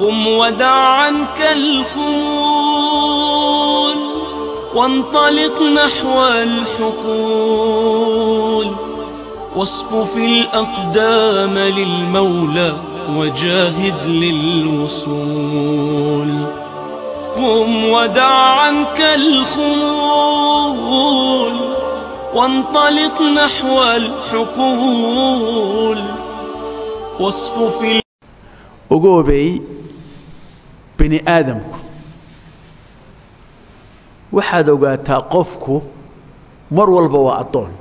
قم ودع عنك وانطلق نحو الحقول واصفف الأقدام للمولى وجاهد للوصول قم ودع عنك الخمول وانطلق نحو الحقول واصفف الأقدام bini aadamku. Waxaad ogaataa qofku mar walba waa addoon.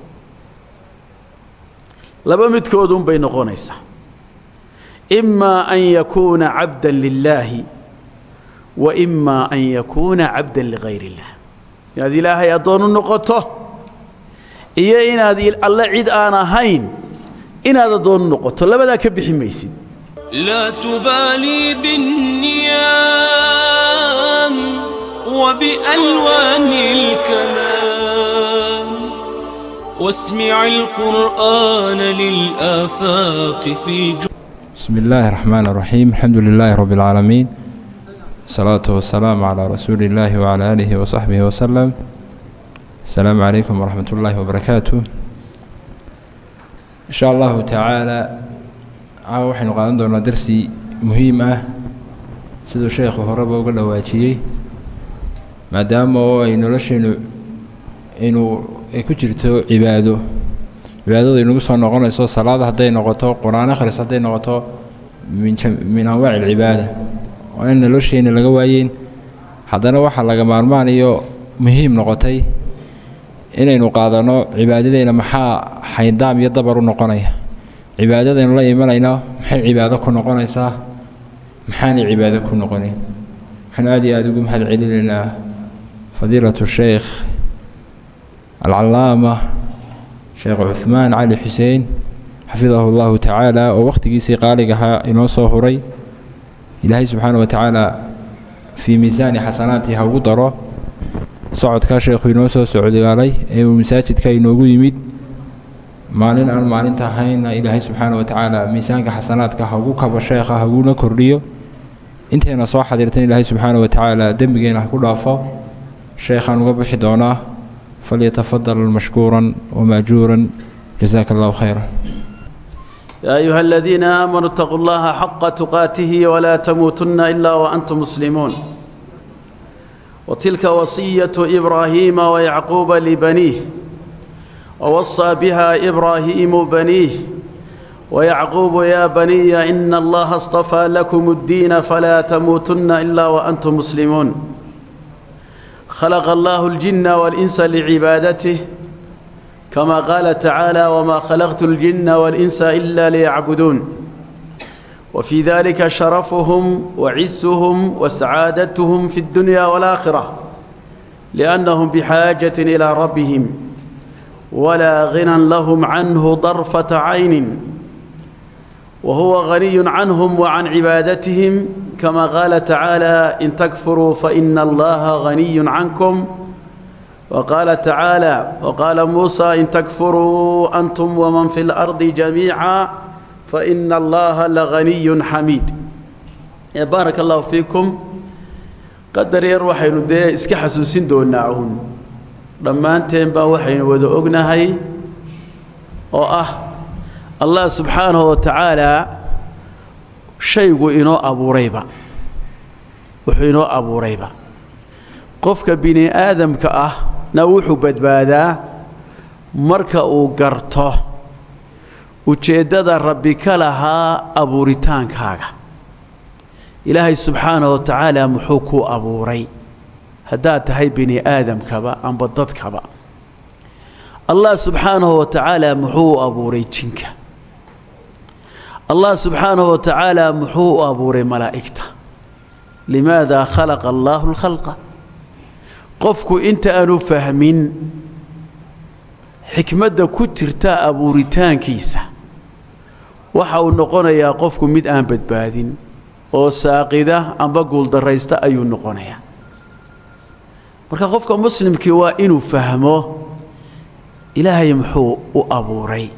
Laba midkoodun bay noqonaysaa imaa an yakuuna cabda lilaahi wa imaa an yakuuna cabda ligayr اllah inaad ilaahay addoon u noqoto iyo inaad alle cid aan ahayn inaad addoon noqoto. Labadaa ka bixi maysid لا تبالي بالنيام وبألوان الكلام واسمع القرآن للآفاق في جو بسم الله الرحمن الرحيم الحمد لله رب العالمين الصلاة والسلام على رسول الله وعلى آله وصحبه وسلم السلام عليكم ورحمة الله وبركاته إن شاء الله تعالى caawa waxaynu qaadan doonaa darsi muhiim ah siduu sheekhu horeba uga dhawaajiyey maadaama oo ay nolosheenu inuu ay ku jirto cibaado. Cibaadadu inagu soo noqonayso salaada hadday noqoto qur'aan akhris hadday noqoto min anwaaci alcibaada waa in nolosheena laga waayeyn. Haddana waxaa laga maarmaan iyo muhiim noqotay inaynu qaadano cibaadadeena maxaa xayndaam iyo dabar u noqonaya cibaadadaynu la imanayna maxay cibaado ku noqonaysaa? Maxaanay cibaado ku noqonayn waxaanu aad iyo aada ugu mahad celinaynaa fadiilatu sheekh alcallaama sheekh cuhmaan cali xuseen xafidahu llahu tacaala oo wakhtigiisii qaaliga ahaa inoo soo huray. Ilaahay subxaana wa tacaala fii miisaani xasanaati ha ugu daro. Socodkaa sheekhu inoo soo socdaalay ee uu masaajidka inoogu yimid maalin aan maalinta ahayna ilaahay subxaana watacaala miisaanka xasanaadka hagu kaba sheekha haguna kordhiyo. Intayna soo xadiirtan ilaahay subxaana watacaala dembigeena ha ku dhaafo sheekhaan uga bixi doonaa falyatafadal mashkuuran wamaajuuran jazaaka allahu khayra yaa ayuha aladiina aamanuu itaquu llaha xaqa tuqaatihi walaa tamuutunna ila waantum muslimuun. Wa tilka wasiyatu ibraahiima wayacquuba libaniih ووصى بها إبراهيم بنيه ويعقوب يا بني إن الله اصطفى لكم الدين فلا تموتن إلا وأنتم مسلمون خلق الله الجن والإنس لعبادته كما قال تعالى وما خلقت الجن والإنس إلا ليعبدون وفي ذلك شرفهم وعزهم وسعادتهم في الدنيا والآخرة لأنهم بحاجة إلى ربهم walaa ghinan lahum canhu darfata caynin wa huwa haniyun canhum wa can cibaadatihim kama qaala tacaala in takfuruu faina allaha haniyun cankum wa qaala tacaala wa qaala muusa in takfuruu antum waman fi lardi jamiica faina allaha lahaniyun xamiid baaraka allahu fiikum qadar yar waxaynu dee iska xasuusin doonaa un dhammaanteen baa waxaynu wada ognahay oo ah allah subxaanahu wa tacaalaa shaygu inoo abuurayba wuxuu inoo abuurayba. Qofka bini aadamka ah na wuxuu badbaadaa marka uu garto ujeeddada rabbi ka lahaa abuuritaankaaga ilaahay subxaanahu wa tacaala muxuu kuu abuuray haddaad tahay bini aadamkaba amba dadkaba. Allah subxaanahu wa tacaala muxuu u abuuray jinka. Allah subxaanahu wa tacaala muxuu u abuuray malaa'igta. Limaada khalaqa allaahu lkhalqa qofku inta aanu fahmin xikmadda ku jirta abuuritaankiisa waxa uu noqonayaa qofku mid aan badbaadin oo saaqida amba guuldarraysta ayuu noqonayaa marka qofka muslimkii waa inuu fahmo ilaahay muxuu u abuuray.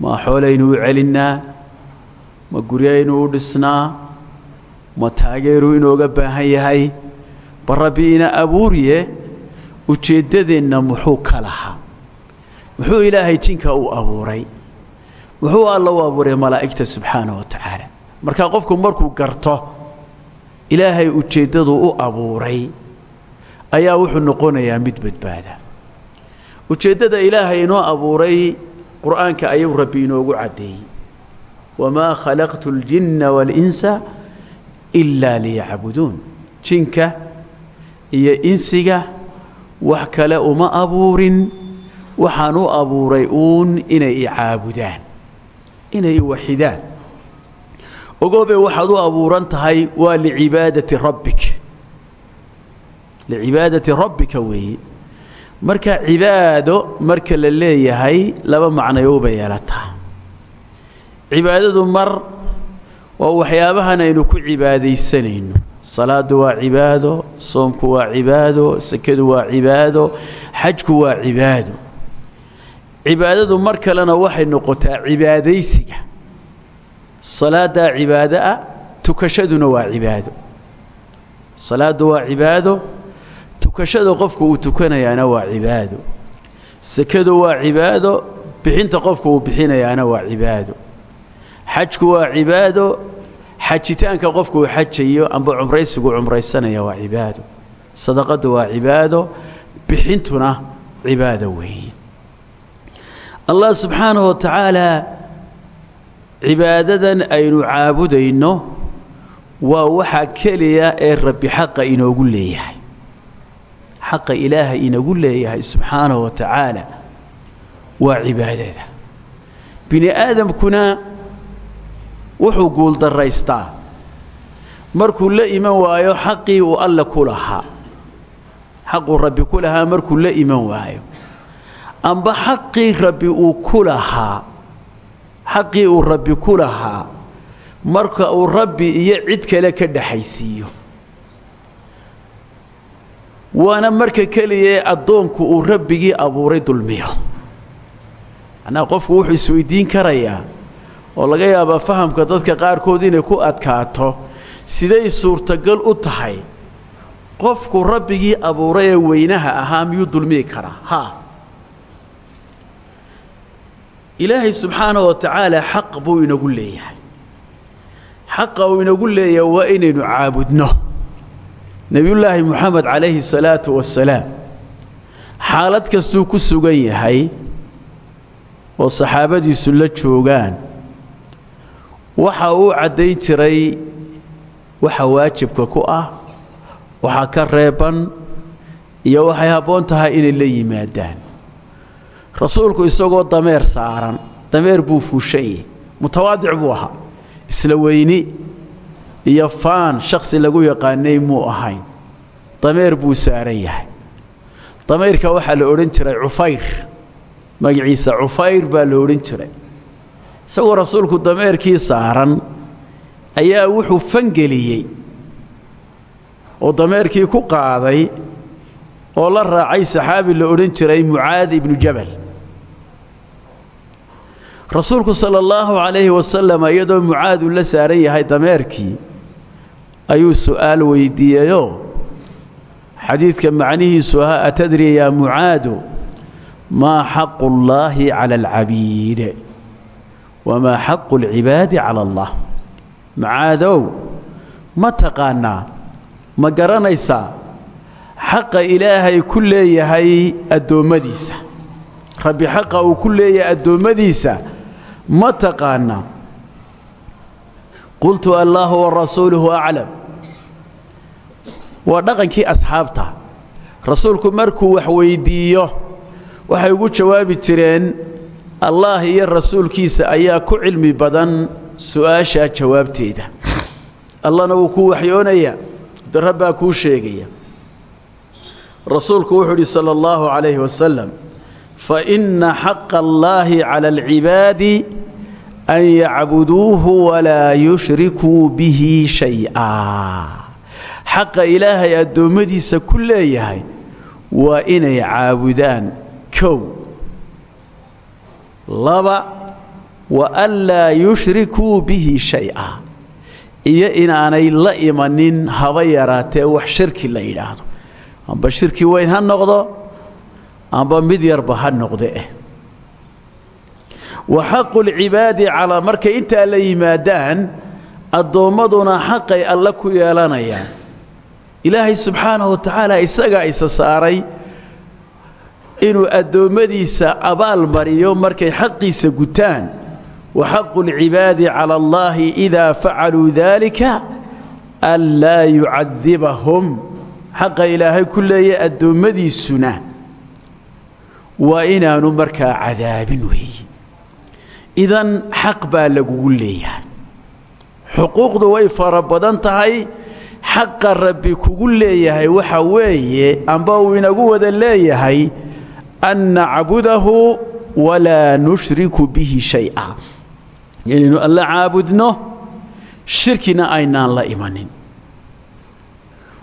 Ma xoolaynuu u celinnaa ma guryaynu u dhisnaa ma taageeruu inooga baahan yahay ba rabbi abuuriye ujeeddadeenna muxuu ka lahaa. Muxuu ilaahay jinka u abuuray. Muxuu alla u abuuray malaa'igta subxaana wa tacaala. Markaa qofku markuu garto ilaahay ujeeddadu u abuuray ayaa wuxuu noqonayaa mid badbaada. Ujeeddada ilaahay inoo abuuray qur'aanka ayuu rabbi inoogu caddeeyey. Wamaa khalaqtu اljinna waalinsa ilaa liyacbuduun. Jinka iyo insiga wax kale uma abuurin. Waxaan u abuuray uun inay i caabudaan inay i waxidaan waxaad u abuuran tahay waa licibaadati rabbik licibaadati rabbika weeye marka cibaado marka la leeyahay laba macnayowba yeelataa cibaadadu mar waa waxyaabahan aynu ku cibaadaysanayno salaadu waa cibaado soomku waa cibaado sekadu waa cibaado xajku waa cibaado cibaadadu mar kalena waxay noqotaa cibaadaysiga salaadaa cibaado tukashaduna waa cibaado salaaddu waa cibaado tukashada qofku uu tukanayaana waa cibaado. Sekadu waa cibaado bixinta qofku uu bixinayaana waa cibaado. Xajku waa cibaado xajitaanka qofku uu xajayo amba cumraysigu cumraysanaya waa cibaado. Sadaqadu waa cibaado bixintuna cibaado weeye allah subxaanahu wa tacaala cibaadadan aynu caabudayno waa waxaa keliya ee rabbi xaqa inoogu leeyahay xaqa ilaahay inagu leeyahay subxaanahu wa tacaala waa cibaadada bini aadamkuna wuxuu guuldaraystaa markuu la iman waayo xaqii uu alle ku lahaa. Xaquu rabbi ku lahaa markuu la iman waayo. Amba xaqii rabbi uu ku lahaa. Xaqii uu rabbi ku lahaa. Marka uu rabbi iyo cid kale ka dhaxaysiiyo waana marka keliyae addoonku uu rabbigii abuuray dulmiyo. Macnaha qofku wuxuu isweydiin karayaa oo laga yaabaa fahamka dadka qaarkood inay ku adkaato siday suurtagal u tahay qofku rabbigii abuuray ee weynaha ahaa miyuu dulmiyi karaa haa ilaahay subxaanahu wa tacaala xaq buu inagu leeyahay. Xaqa uu inagu leeyahay waa inaynu caabudno nebiyullaahi moxamed calayhi salaatu wasalaam xaalad kastuu ku sugan yahay oo saxaabadiisu la joogaan waxa uu caddayn jiray waxa waajibka ku ah waxaa ka reeban iyo waxay habboon tahay inay la yimaadaan. Rasuulku isagoo dameer saaran dameer buu fuushan yahay mutawaadic buu ahaa isla weyni iyo faan shakhsi lagu yaqaanay muu ahayn. Dameer buu saaran yahay. Dameyrka waxaa la odhan jiray cufayr. Magaciisa cufayr baa la odhan jiray. Isagoo rasuulku dameerkii saaran ayaa wuxuu fangeliyey oo dameerkii ku qaaday oo la raacay saxaabi la odhan jiray mucaad ibnu jabal. Rasuulku sala allahu calayhi wasalam iyadoo mucaad uu la saaran yahay dameerkii ayuu su'aal weydiiyeyoo xadiidka macnihiisu ahaa atadri yaa mucaadu maa xaqu اllaahi cala alcabiid? Wamaa xaqu اlcibaadi cala allah? Macaadow ma taqaanaa ma garanaysaa xaqa ilaahay ku leeyahay addoommadiisa. Rabbi xaqa uu ku leeyahay addoommadiisa ma taqaanaa qultu allaahu warasuuluhu aclam waa dhaqankii asxaabta. Rasuulku markuu wax weyddiiyo waxay ugu jawaabi jireen allaah iyo rasuulkiisa ayaa ku cilmi badan su'aashaa jawaabteeda. Allana wuu ku waxyoonayaa darabbaa kuu sheegaya. Rasuulku wuxuu idhi sala allahu calayhi wasalam fa inna xaqa allaahi cala alcibaadi an yacbuduuhu walaa yushrikuu bihi shay-a xaqa ilaahay addoommadiisa ku leeyahay waa inay caabudaan kow laba wa an laa yushrikuu bihi shay-a iyo inaanay la imanin haba yaraatee wax shirki la yidhaahdo amba shirki weyn ha noqdo amba mid yarba ha noqde wa xaqu lcibaadi calaa markay intaa la yimaadaan addoommaduna xaqay alle ku yeelanayaan. Ilaahay subxaanahu wa tacaala isagaa isa saaray inuu addoommadiisa abaal mariyo markay xaqiisa gutaan. Wa xaqu lcibaadi cala allaahi idaa facaluu daalika an laa yucadibahum. Xaqa ilaahay ku leeya addoommadiisuna waa inaanu markaa cadaabin weeye idan xaq baa lagugu leeyahay. Xuquuqdu way fara badan tahay xaqa rabbi kugu leeyahay waxa weeye amba uu inagu wada leeyahay an nacbudahu walaa nushriku bihi shay-a. Inaynu alla caabudno shirkina aynaan la imanin.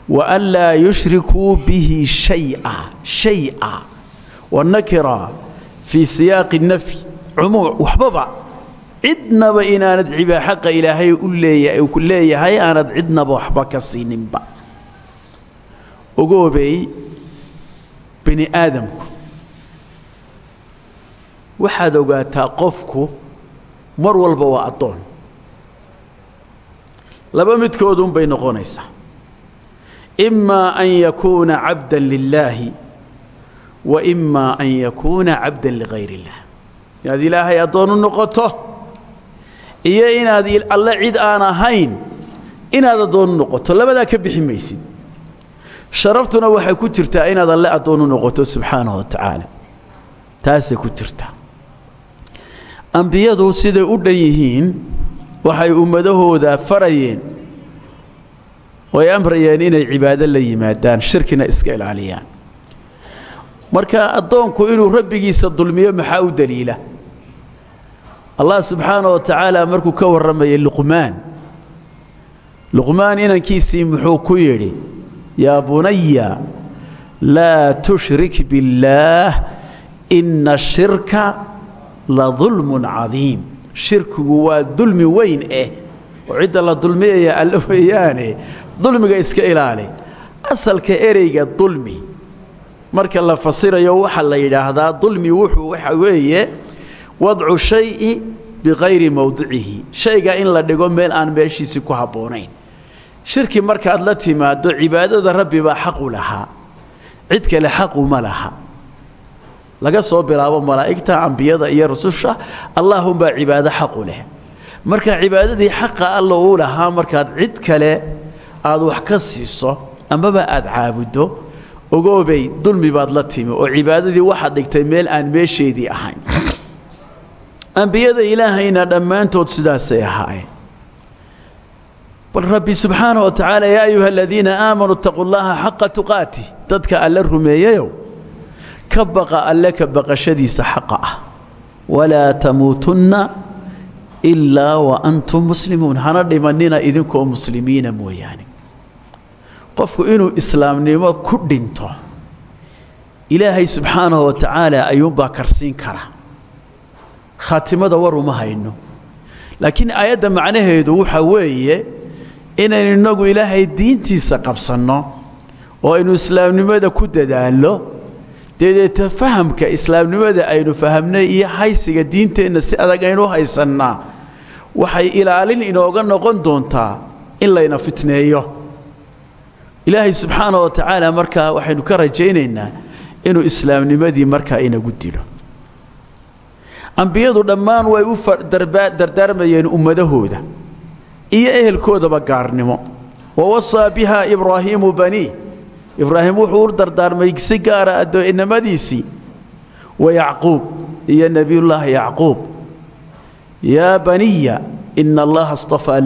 Wa an laa yushrikuu bihi shaya shay-a. Wanakira fii siyaaqi nafyi cumuuc waxbaba. Cidnaba inaanad cibaa xaqa ilaahay u leeya ku leeyahay aanad cidnaba waxba ka siininba. Ogoobay bini aadamku. Waxaad ogaataa qofku mar walba waa addoon. Laba midkoodunbay noqonaysaa. Imaa an yakuuna cabda lilaahi wa imaa an yakuuna cabda ligayr اllah inaad ilaahay addoon noqoto? Iyo inaad alle cid aan ahayn inaad addoon noqoto. Labadaa ka bixi maysid. Sharaftuna waxay ku jirtaa inaad alle addoon noqoto subxaanahu wa tacaala. Taasay ku jirtaa. Ambiyadu siday u dhan yihiin waxay ummadahooda farayeen. Oo ay amrayeen inay cibaado la yimaadaan shirkina iska ilaaliyaan. Marka addoonku inuu rabbigiisa dulmiyo maxaa u daliila allah subxaana wa tacaala markuu ka warramayay luqmaan luqmaan inankiisii muxuu ku yidhi yaa bunaya laa tushrik biاllaah ina ashirka la dulmun cadiim shirkigu waa dulmi weyn eh oo cidda la dulmiyaya alle weeyaane dulmiga iska ilaali. Asalka ereyga dulmi marka la fasirayo waxaa la yidhaahdaa dulmi wuxuu waxa weeye wadcu shayi bikayri mowdicihi shayga in la dhigo meel aan meeshiisii ku habboonayn. Shirki markaad la timaaddo cibaadada rabbi baa xaqu lahaa cid kale xaqu ma laha. Laga soo bilaabo malaa'igta ambiyada iyo rususha allaahunbaa cibaado xaqu leh. Marka cibaadadii xaqa alla uu lahaa markaad cid kale aad wax ka siiso amaba aad caabuddo ogoobay dulmi baad la timi oo cibaadadii waxaad dhigtay meel aan meesheedii ahayn ambiyada ilaahayna dhammaantood sidaasay ahaayeen. Bal rabbi subxaana wa tacaala yaa ayuha aladiina aamanuu itaquu llaha xaqa tuqaati dadka alle rumeeyayow ka baqa alle ka baqashadiisa xaqa ah. Walaa tamuutunna ilaa wa antum muslimuun. Hana dhimanina idinkoo muslimiina mooyaane. Qofku inuu islaamnimo ku dhinto ilaahay subxaanahu wa tacaala ayuunbaa karsiin kara khaatimada war uma hayno. Laakiin aayadda macnaheedu waxa weeye inaynu innagu ilaahay diintiisa qabsanno oo aynu islaamnimada ku dadaallo deedeeta fahamka islaamnimada aynu fahamnay iyo haysiga diinteenna si adag aynu haysannaa waxay ilaalin inooga noqon doontaa in layna fitneeyo. Ilaahay subxaana wa tacaala markaa waxaynu ka rajaynaynaa inuu islaamnimadii markaa inagu dilo ambiyadu dhammaan way u dardaarmayeen ummadahooda. Iyo ehelkoodaba gaarnimo. Wa wasaa biha ibraahiimu banii ibraahim wuxuu u dardaarmay si gaara addoonnimadiisii wa yacquub iyo nebiyullaahi yacquub. Yaa baniya ina allaha astafaa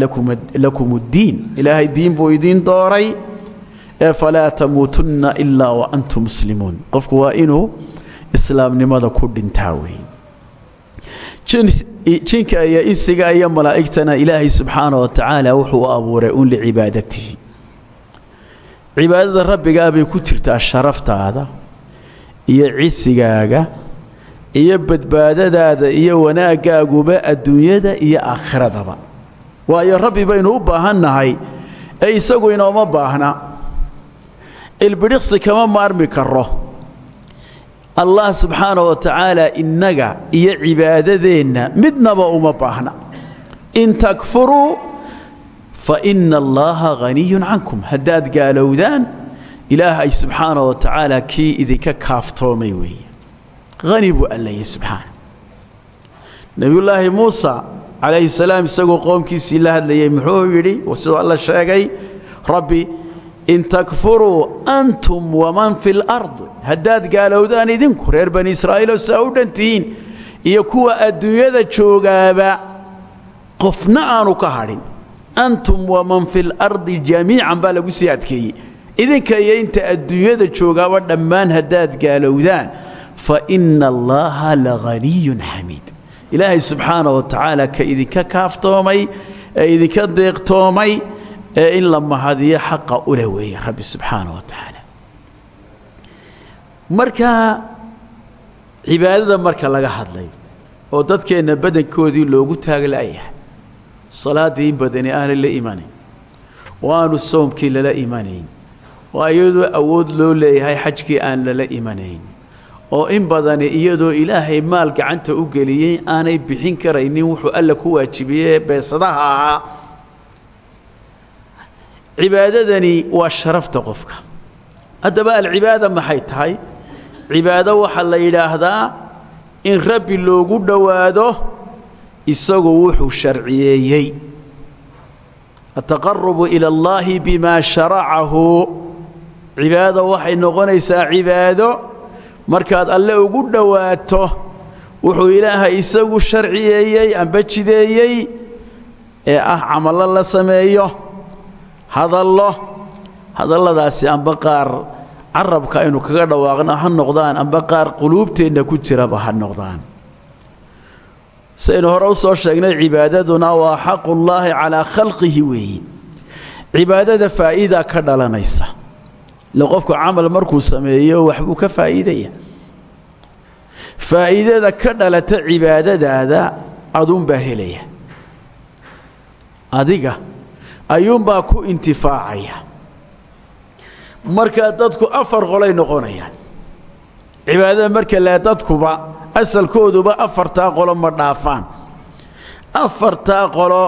lakum اddiin ilaahay diin buu idiin dooray. Ee falaa tamuutunna ilaa wa antum muslimuun. Qofku waa inuu islaamnimada ku dhintaa wey jinka iyo insiga iyo malaa'igtana ilaahay subxaana wa tacaala wuxuu abuuray un licibaadatihi cibaadada rabbigaa bay ku jirtaa sharaftaada iyo cisigaaga iyo badbaadadaada iyo wanaaggaaguba adduunyada iyo aakhiradaba waayo rabbi baynu u baahan nahay ee isagu inooma baahna. Ilbidhiqsi kama maarmi karo allah subxaana wa tacaala innaga iyo cibaadadeenna midnaba uma baahna. In takfuruu fa ina allaha haniyun cankum. Haddaad gaalowdaan ilaahay subxaana wa tacaala kii idinka kaaftoomay weeye. Hani buu allayay subxaana nebiyullaahi muusa calayhi salaam isagoo qoomkiisii la hadlayey muxuu yidhi siduu alla sheegay rabbi in takfuruu antum waman fi lard haddaad gaalowdaan idinku reer bani israa'iiloo saa u dhantihiin iyo kuwa adduunyada joogaaba qofna aanu ka hadhin antum waman fi lardi jamiican baa lagu sii adkeeyey idinka iyo inta adduunyada joogaaba dhammaan haddaad gaalowdaan fa ina allaha lahaniyun xamiid ilaahay subxaana wa tacaala ka idinka kaaftoomay ee idinka deeqtoomay ee in la mahadiyo xaqa ula weeye rabbi subxaana wa tacaala. Marka cibaadada marka laga hadlay oo dadkeenna badankoodii loogu taagla'yahay salaaddii in badani aanay la imanayn oo aanu soomkii lala imanayn oo iyadoo awood loo leeyahay xajkii aan lala imanayn oo in badani iyadoo ilaahay maal gacanta u geliyey aanay bixin karaynin wuxuu alla ku waajibiyey beesadaha ahaa cibaadadani waa sharafta qofka. Haddaba alcibaada maxay tahay? Cibaado waxaa la yidhaahdaa in rabbi loogu dhowaado isagu wuxuu sharciyeeyey. Ataqarubu ila allaahi bimaa sharacahu. Cibaado waxay noqonaysaa cibaado markaad alle ugu dhowaato wuxuu ilaahay isagu sharciyeeyey amba jideeyey ee ah camallo la sameeyo hadallo. Hadalladaasi amba qaar carabka aynu kaga dhawaaqno ha noqdaan amba qaar quluubteenna ku jiraba ha noqdaan. Saynu hore u soo sheegnay cibaadaduna waa xaqullaahi calaa khalqihi weeye cibaadada faa'iida ka dhalanaysa. Ile qofku camal markuu sameeyo waxbuu ka faa'iidaya faa'iidada ka dhalata cibaadadaada aduunbaa helaya. Adiga ayuunbaa ku intifaacaya. Markaa dadku afar qolay noqonayaan. Cibaadada marka le dadkuba asalkooduba afartaa qolo ma dhaafaan. Afartaa qolo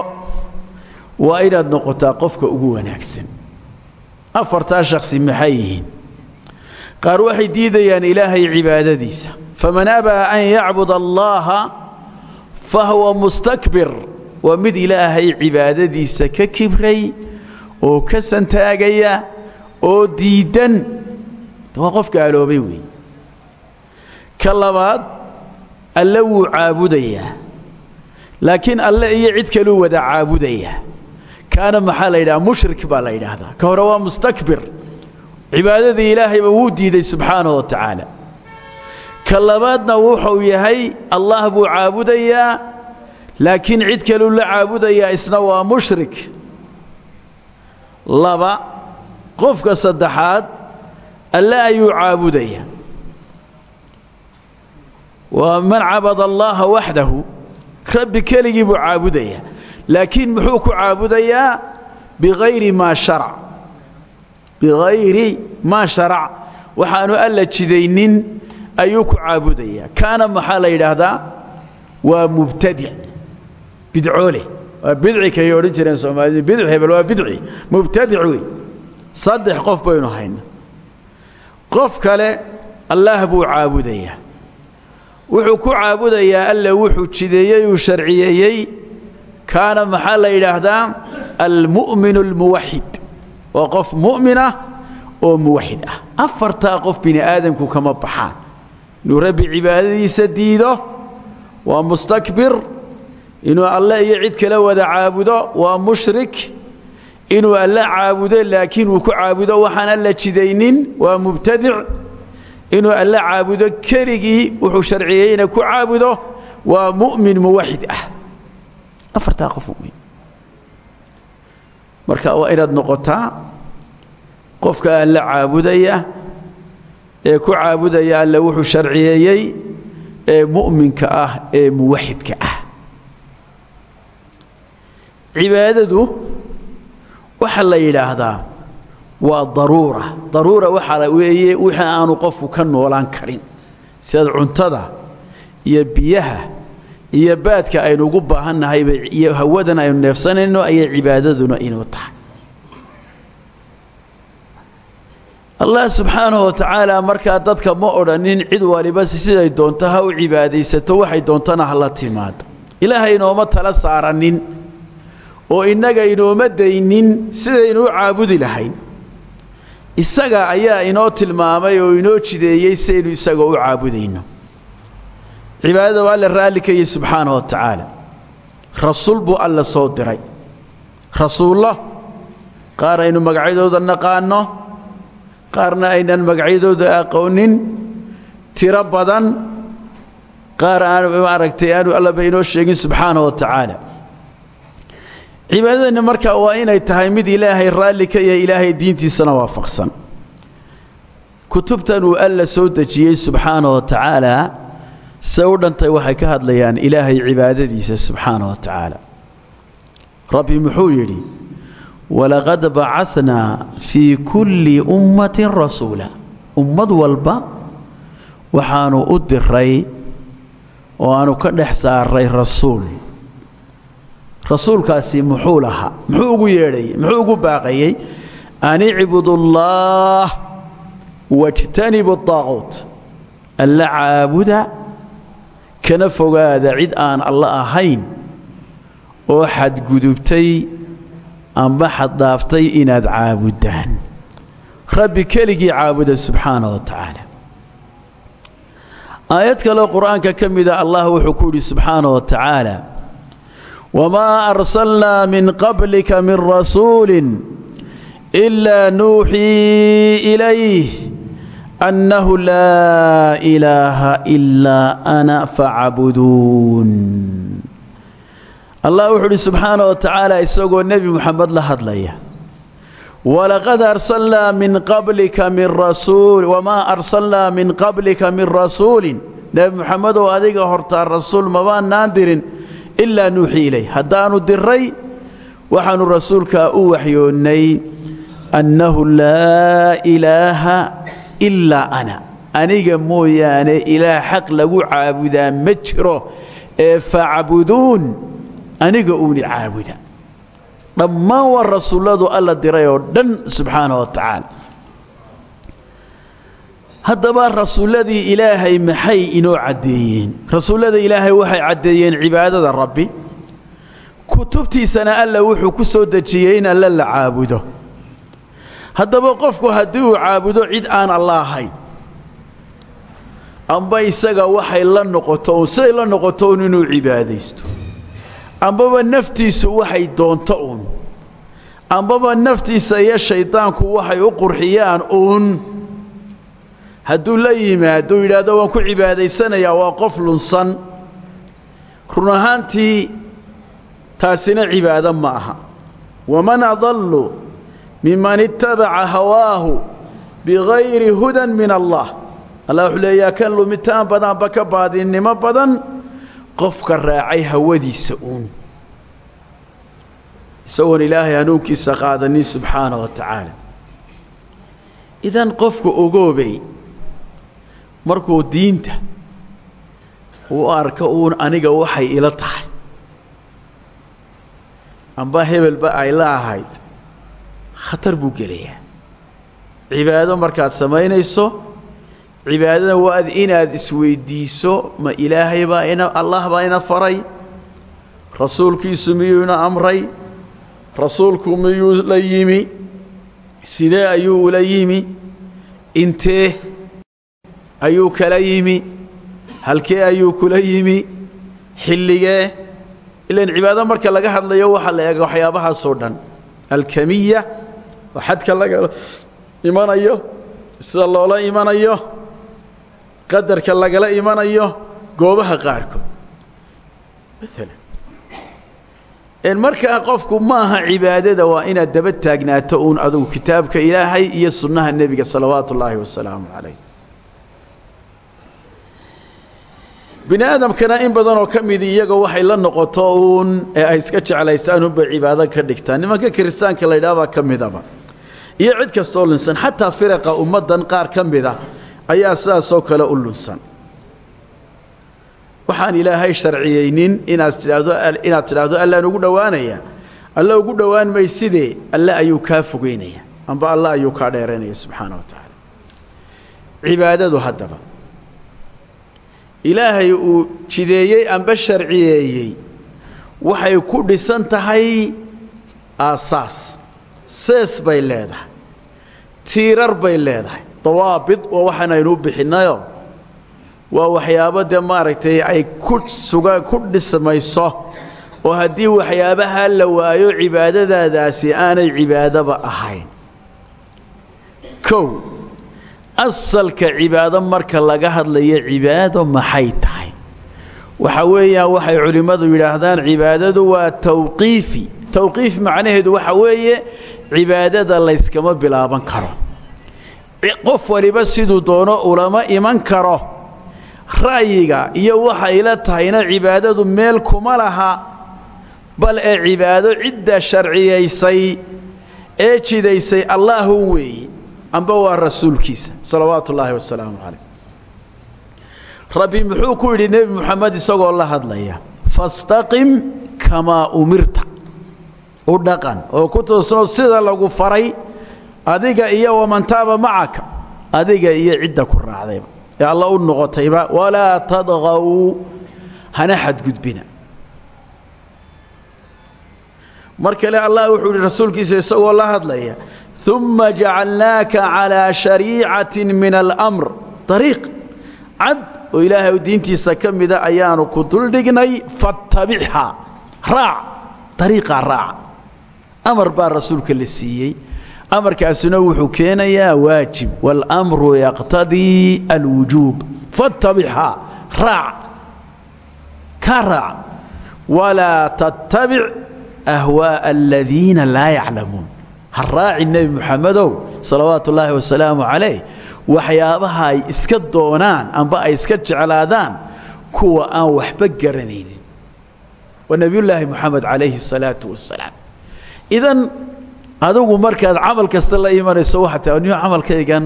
waa inaad noqotaa qofka ugu wanaagsan. Afartaa shakhsi maxay yihiin? Qaar waxay diidayaan ilaahay cibaadadiisa. Faman abaa an yacbud allaaha fa huwa mustakbir waa mid ilaahay cibaadadiisa ka kibray oo ka santaagaya oo diiddan waa qof gaaloobay weeye ka labaad alle wuu caabudayaa. Laakiin alle iyo cid kaluu wada caabudayaa. Kaana maxaa la yidhaha? Mushrik baa la yidhaahdaa. Ka hore waa mustakbir. Cibaadadii ilaahayba wuu diiday subxaanahu wa tacaala. Ka labaadna wuxuu yahay allah buu caabudayaa laakiin cid kaluu la caabudayaa isna waa mushrik. Laba qofka saddexaad alle ayuu caabudayaa. Waa man cabada allaha waxdahu rabbi keligii buu caabudayaa. Laakiin muxuu ku caabudayaa? Bigayri maa sharac. Bigayri maa sharac. Waxaanu alla jidaynin ayuu ku caabudayaa. Kaana maxaa la yidhaahdaa? Waa mubtadic bidcooleh waa bidci kay odhan jireen soomaalidu. Bidc hebel waa bidci. Mubtadic wey saddex qof baynu hayna qof kale allaah buu caabudayaa. Wuxuu ku caabudayaa alle wuxuu jideeyey uu sharciyeeyey. Kaana maxaa la yidhaahdaa? Almu'minu almuwaxid waa qof mu'minah oo muwaxid ah. Afartaa qof bini aadamku kama baxaan. Inuu rabbi cibaadadiisa diido. Waa mustakbir inuu alle iyo cid kale wada caabudo waa mushrik. Inuu alle caabudo laakiin uu ku caabudo waxaan alla jidaynin waa mubtadic inuu alle caabudo keligii wuxuu sharciyeyna ku caabudo waa mu'min muwaxid ah. Afartaa qof marka waa inaad noqotaa qofka alle caabudaya ee ku caabudaya alle wuxuu sharciyeeyey ee mu'minka ah ee muwaxidka ah cibaadadu waxaa la yidhaahdaa waa daruura. Daruura waxaa weeye wixii aanu qofku ka noolaan karin. Sidaad cuntada iyo biyaha iyo baadka aynu ugu baahannahayba iyo hawadan aynu neefsanayno ayay cibaadaduna inuu tahay. Allah subxaanahu wa tacaala markaa dadka ma odhanin cid waliba siday doonto ha u cibaadaysato waxay doontana hala timaado. Ilaahay inooma tala saaranin oo innaga inooma daynin sidaynu u caabudi lahayn. Isaga ayaa inoo tilmaamay oo inoo jideeyey sidaynu isaga u caabudayno. Cibaadada waa alla raalli ka wa tacaala. Rasuul buu alla soo diray. Rasuullo qaar aynu magacyadooda naqaanno qaarna aynan magacyadooda aqoonin. Tiro badan qaar aan maaragtay aanu allaba inoo sheegin subxaana wa tacaala cibaadadani markaa waa inay tahay mid ilaahay raalli ka yahay ilaahay diintiisana waafaqsan. Kutubtan uu alla soo dejiyey subxaana wa tacaala se u dhantay waxay ka hadlayaan ilaahay cibaadadiisa subxaana wa tacaala. Rabbi muxuu yidhi walaqad bacanaa fii kulli ummatin rasuula. Ummad walba waxaanu u diray oo aanu ka dhex saaray rasuul rasuulkaasi muxuu lahaa muxuu ugu yeedhayey muxuu ugu baaqayey an icbudu اllaah wاjtanibu daaquut alla caabuda kana fogaada cid aan alla ahayn oo xadgudubtay amba xaddaaftay inaad caabudaan. Rabbi keligii caabuda subxaana wa tacaala. Aayad kaleo qur'aanka ka mida allah wuxuu ku yidhi subxaana wa tacaala wamaa arsalnaa min qablika min rasuuli ilaa nuuxii ilayh annahu laa ilaaha ilaa ana facbuduun allah wuxuu uhi subxaana wa tacaala isagoo nebi moxamed la hadlaya. walaqad arsalnaa min qablika min rasuul wamaa arsalnaa min qablika min rasuulin nebi moxamedow adiga hortaa rasuul mabaanaan dirin ilaa nuuxii ilayh haddaanu diray waxaanu rasuulkaa u waxyoonnay annahu laa ilaaha ilaa ana. Aniga mooyaane ilaah xaq lagu caabudaa ma jiro. Ee facbuduun aniga uuni caabuda. Dhammaan waa rasuulladu alla diray oo dhan subxaana wa tacaala haddaba rasuulladii ilaahay maxay inoo caddeeyeen? Rasuullada ilaahay waxay caddeeyeen cibaadada rabbi. Kutubtiisana alla wuxuu ku soo dejiyey in alle la caabudo. Haddaba qofku haddii uu caabudo cid aan alla amba isaga waxay la noqoto un siday la noqoto un inuu cibaadaysto. Ambaba naftiisu waxay doonto uun. Ambaba naftiisa iyo shaydaanku waxay u qurxiyaan uun hadduu la yimaado yidhaahdo waan ku cibaadaysanayaa waa qof lunsan. Run ahaantii taasina cibaado ma aha. Waman adallu miman ittabaca hawaahu bigayri hudan min allah. Allah wuxuu leeyaa kan lumitaan badanba ka baadinnimo badan qofka raacay hawadiisa uun. Isagoon ilaahay hanuunkiisa qaadanin subxaana wa tacaala. Idan qofku ogoobay markuu diinta uu arko uun aniga waxay ila tahay. Amba hebelba ay la ahayd khatar buu gelayaa. Cibaado markaad samaynayso cibaadada waad inaad isweyddiiso ma ilaahay baa ina allah baa ina faray? Rasuulkiisu miyuu ina amray? Rasuulku miyuu la yimi? Sidee ayuu ula yimi? Intee ayuu kala yimi halkee ayuu kula yimi? Xilligee? Ilan cibaado marka laga hadlayo waxaa la eega waxyaabahaasoo dhan. Alkamiya oo xadka laga imanayo sida loola imanayo qadarka lagala imanayo goobaha qaarkood. Maalan markaa qofku maaha cibaadada waa inaad daba taagnaato uun adugu kitaabka ilaahay iyo sunnaha nebiga salawaatu ullaahi wasalaamu calayh bini aadamkana in badanoo ka midi iyaga waxay la noqoto uun ee ay iska jeclaysaan unbay cibaado ka dhigtaan. Nimanka kiristaanka la ydhaha baa ka midaba iyo cid kastoo lunsan xataa firaqa ummaddan qaar ka mida ayaa sidaasoo kale u lunsan. Waxaan ilaahay sharciyeynin inaad tidhaahdo inaad tidhaahdo allaan ugu dhowaanaya. Alle ugu dhowaan maysidee alle ayuu kaa fogeynaya amba alle ayuu kaa dheeraynaya subxaana wa tacaala. Cibaadadu haddaba ilaahay uu jideeyey amba sharciyeeyey waxay ku dhisan tahay aasaas sees bay leedahay tiirar bay leedahay. Dawaabid waa waxaanaynu u bixinnayo waa waxyaabo dee maaragtay ay ku suga ku dhismayso oo haddii waxyaabahaa la waayo cibaadadaadaasi aanay cibaadaba ahayn. Kow asalka cibaado marka laga hadlayo cibaado maxay tahay? Waxa weeyaan waxay culimmadu yidhaahdaan cibaadadu waa tawqiifi. Tawqiif macnaheedu waxa weeye cibaadada layskama bilaaban karo. Qof waliba siduu doono ulama iman karo. Ra'yiga iyo waxay la tahayna cibaadadu meel kuma laha. Bal ee cibaado cidda sharciyaysay ee jidaysay allaahun weeye amba waa rasuulkiisa salawaatu ullaahi wasalaamu calayh. Rabbi muxuu ku yidhi nebi moxamed isagoo la hadlaya fastaqim kamaa umirta. U dhaqan oo ku toosnoo sida lagu faray adiga iyo waman taaba macaka adiga iyo cidda ku raacdayba. Ee alla u noqotayba walaa tadqaw hana xadgudbina. Mar kale allah wuxuu yihi rasuulkiisa isagoo la hadlaya uma jacalnaaka calىa shariicati min alamr dariiq cad oo ilaahay diintiisa ka mida ayaanu ku duldhignay fatabichaa raac dariiqaa raaca amar baa rasuulka la siiyey amarkaasuna wuxuu keenayaa waajib wاlmru yaqtadii alwujuub fatabichaa raac kaa raac walaa tattabic ahwaaءa aladiina laa yaclamuun ha raaci nebi moxamedow salawaatu ullaahi wasalaamu calayh. Waxyaabaha ay iska doonaan amba ay iska jeclaadaan kuwa aan waxba garanaynin. Waa nebiyullaahi moxamed calayhi الsalaatu wasalaam idan adigu markaad camal kasta la imanayso waxaa taa niyo camalkaygan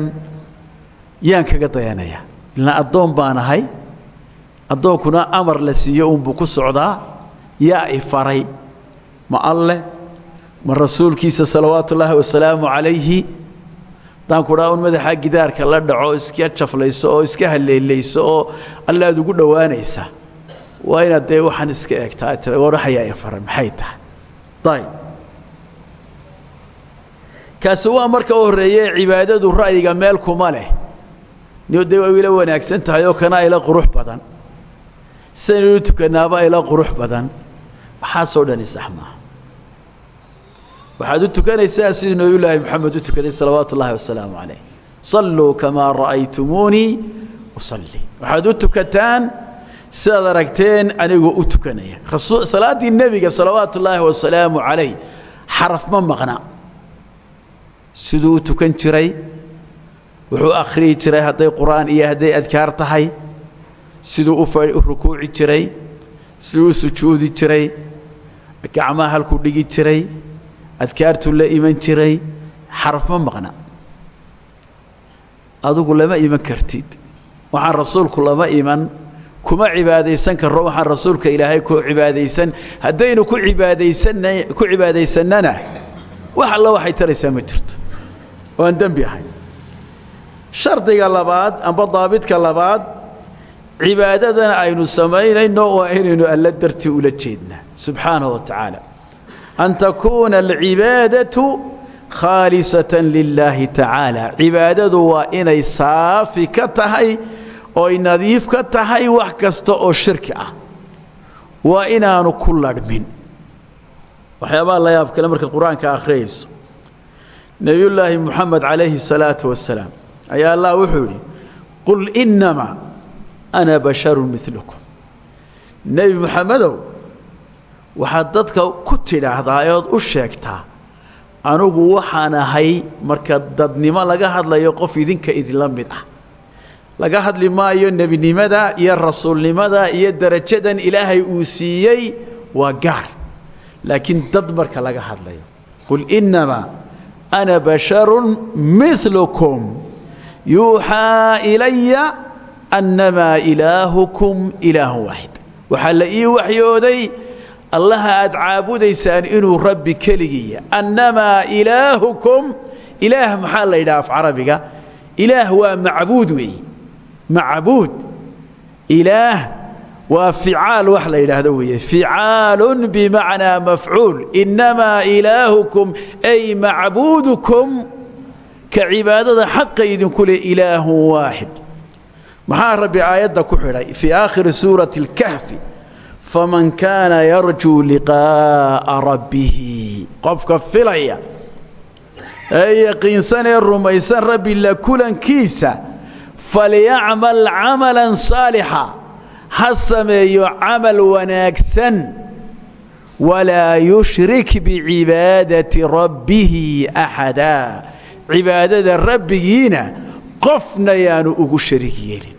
yaan kaga dayanaya. Ilaa addoon baan ahay addoonkuna amar la siiyo unbuu ku socdaa yaa i faray. Ma alleh ma rasuulkiisa salawaatu ullaahi wasalaamu calayhi haddaan kudhaa un madaxaa gidaarka la dhaco iska jaflayso oo iska haleelayso oo alle aad ugu dhowaanaysa. Waa inaad dee waxaan iska eegtaa tira war waxayaa i faray maxay tahay? Ayb marka u cibaadadu ra'yiga meel kuma leh. Niyo dee ila wanaagsan tahay oo kana ila qurux badan. Sidaynu u ila qurux badan. Waxaasoo dhani sax waxaad u tukanaysaa sidii nabiyullaahi moxamed u tukaday salawaatu wasalaamu calayh. Salluu kamaa ra'aytumuunii usalli. Waxaad u tukataan sidaad aragteen anigoo u tukanaya. Salaaddii nebiga salawaatu ullaahi wasalaamu calayh xaraf ma maqna. Siduu tukan jiray wuxuu akhriyi jiray hadday qur'aan iyo hadday adkaar tahay. Siduu u rukuuci jiray. Siduu sujuudi jiray. Gacmaha halkuu dhigi jiray adkaartuu la iman jiray xaraf ma maqna. Adigu lama iman kartid. Waxaan rasuulku lama iman. Kuma cibaadaysan karo waxaan rasuulka ilaahay ku cibaadaysan. Haddaynu ku cibaadaysanna ku cibaadaysannana wax alla waxay taraysaa ma jirto. Oo aan dembi ahayn. Shardiga labaad amba daabidka labaad cibaadadana aynu samaynayno waa inaynu alla dartii ula jeednaa subxaanahu wa tacaala an takuuna alcibaadatu khaalisatan lilaahi tacaala cibaadadu waa inay saafi ka tahay ooy nadiif ka tahay wax kasta oo shirki ah waa inaanu ku larhmin waxyaabaha la yaab kale markaad qur'aanka akhriyayso nebiyullaahi moxamed calayhi الsalaatu wasalaam ayaa allah wuxuu yidhi qul inamaa ana basharu milukum nebi moxamedow waxaad dadka ku tidhaahdaa eood u sheegtaa anugu waxaan ahay marka dadnimo laga hadlayo qof idinka idinla mid ah. Laga hadli maayo nebinimada iyo rasuulnimada iyo darajadan ilaahay uu siiyey waa gaar. Laakiin dad marka laga hadlayo qul innamaa ana basharun milukum yuuxaa ilaya annamaa ilaahukum ilaahun waaxid waxaa la ii waxyooday allaha aad caabudaysaan inuu rabbi keligiiya. Annamaa ilaahukum ilaah maxaa la yidhaha af carabiga? Ilaah waa macbuud weeye macbuud. Ilaah waa ficaal wax la yidhaahdo weeye ficaalun bimacnaa mafcuul. Innamaa ilaahukum ay macbuudukum ka cibaadada xaqa idinku leh ilaahun maxaa rabbi aayadda ku xidhay? Fii aakhiri suurati اlkahfi faman kaana yarjuu liqaa'a rabbihi. Qofka filaya ee yaqiinsan ee rumaysan rabbi la kulankiisa falyacmal camala saalixa ha sameeyo camal wanaagsan. Walaa yushrik bicibaadati rabbihi axada cibaadada rabbigiina qofna yaanu ugu sharig yeelin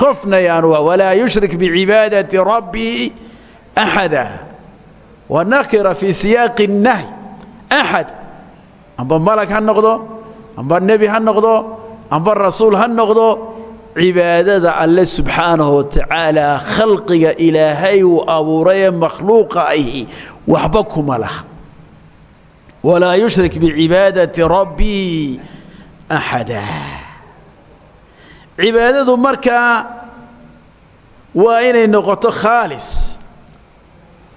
qofna yaanu walaa yushrik bicibaadati rabbihi axada wa nakira fii siyaaqi الnahy axad amba malag ha noqdo amba nebi ha noqdo amba rasuul ha noqdo cibaadada alle subxaanahu wa tacaala khalqiga ilaahay uu abuurayee makhluuqa ahi waxba kuma laha. Walaa yushrik bicibaadati rabbii axada cibaadadu markaa waa inay noqoto khaalis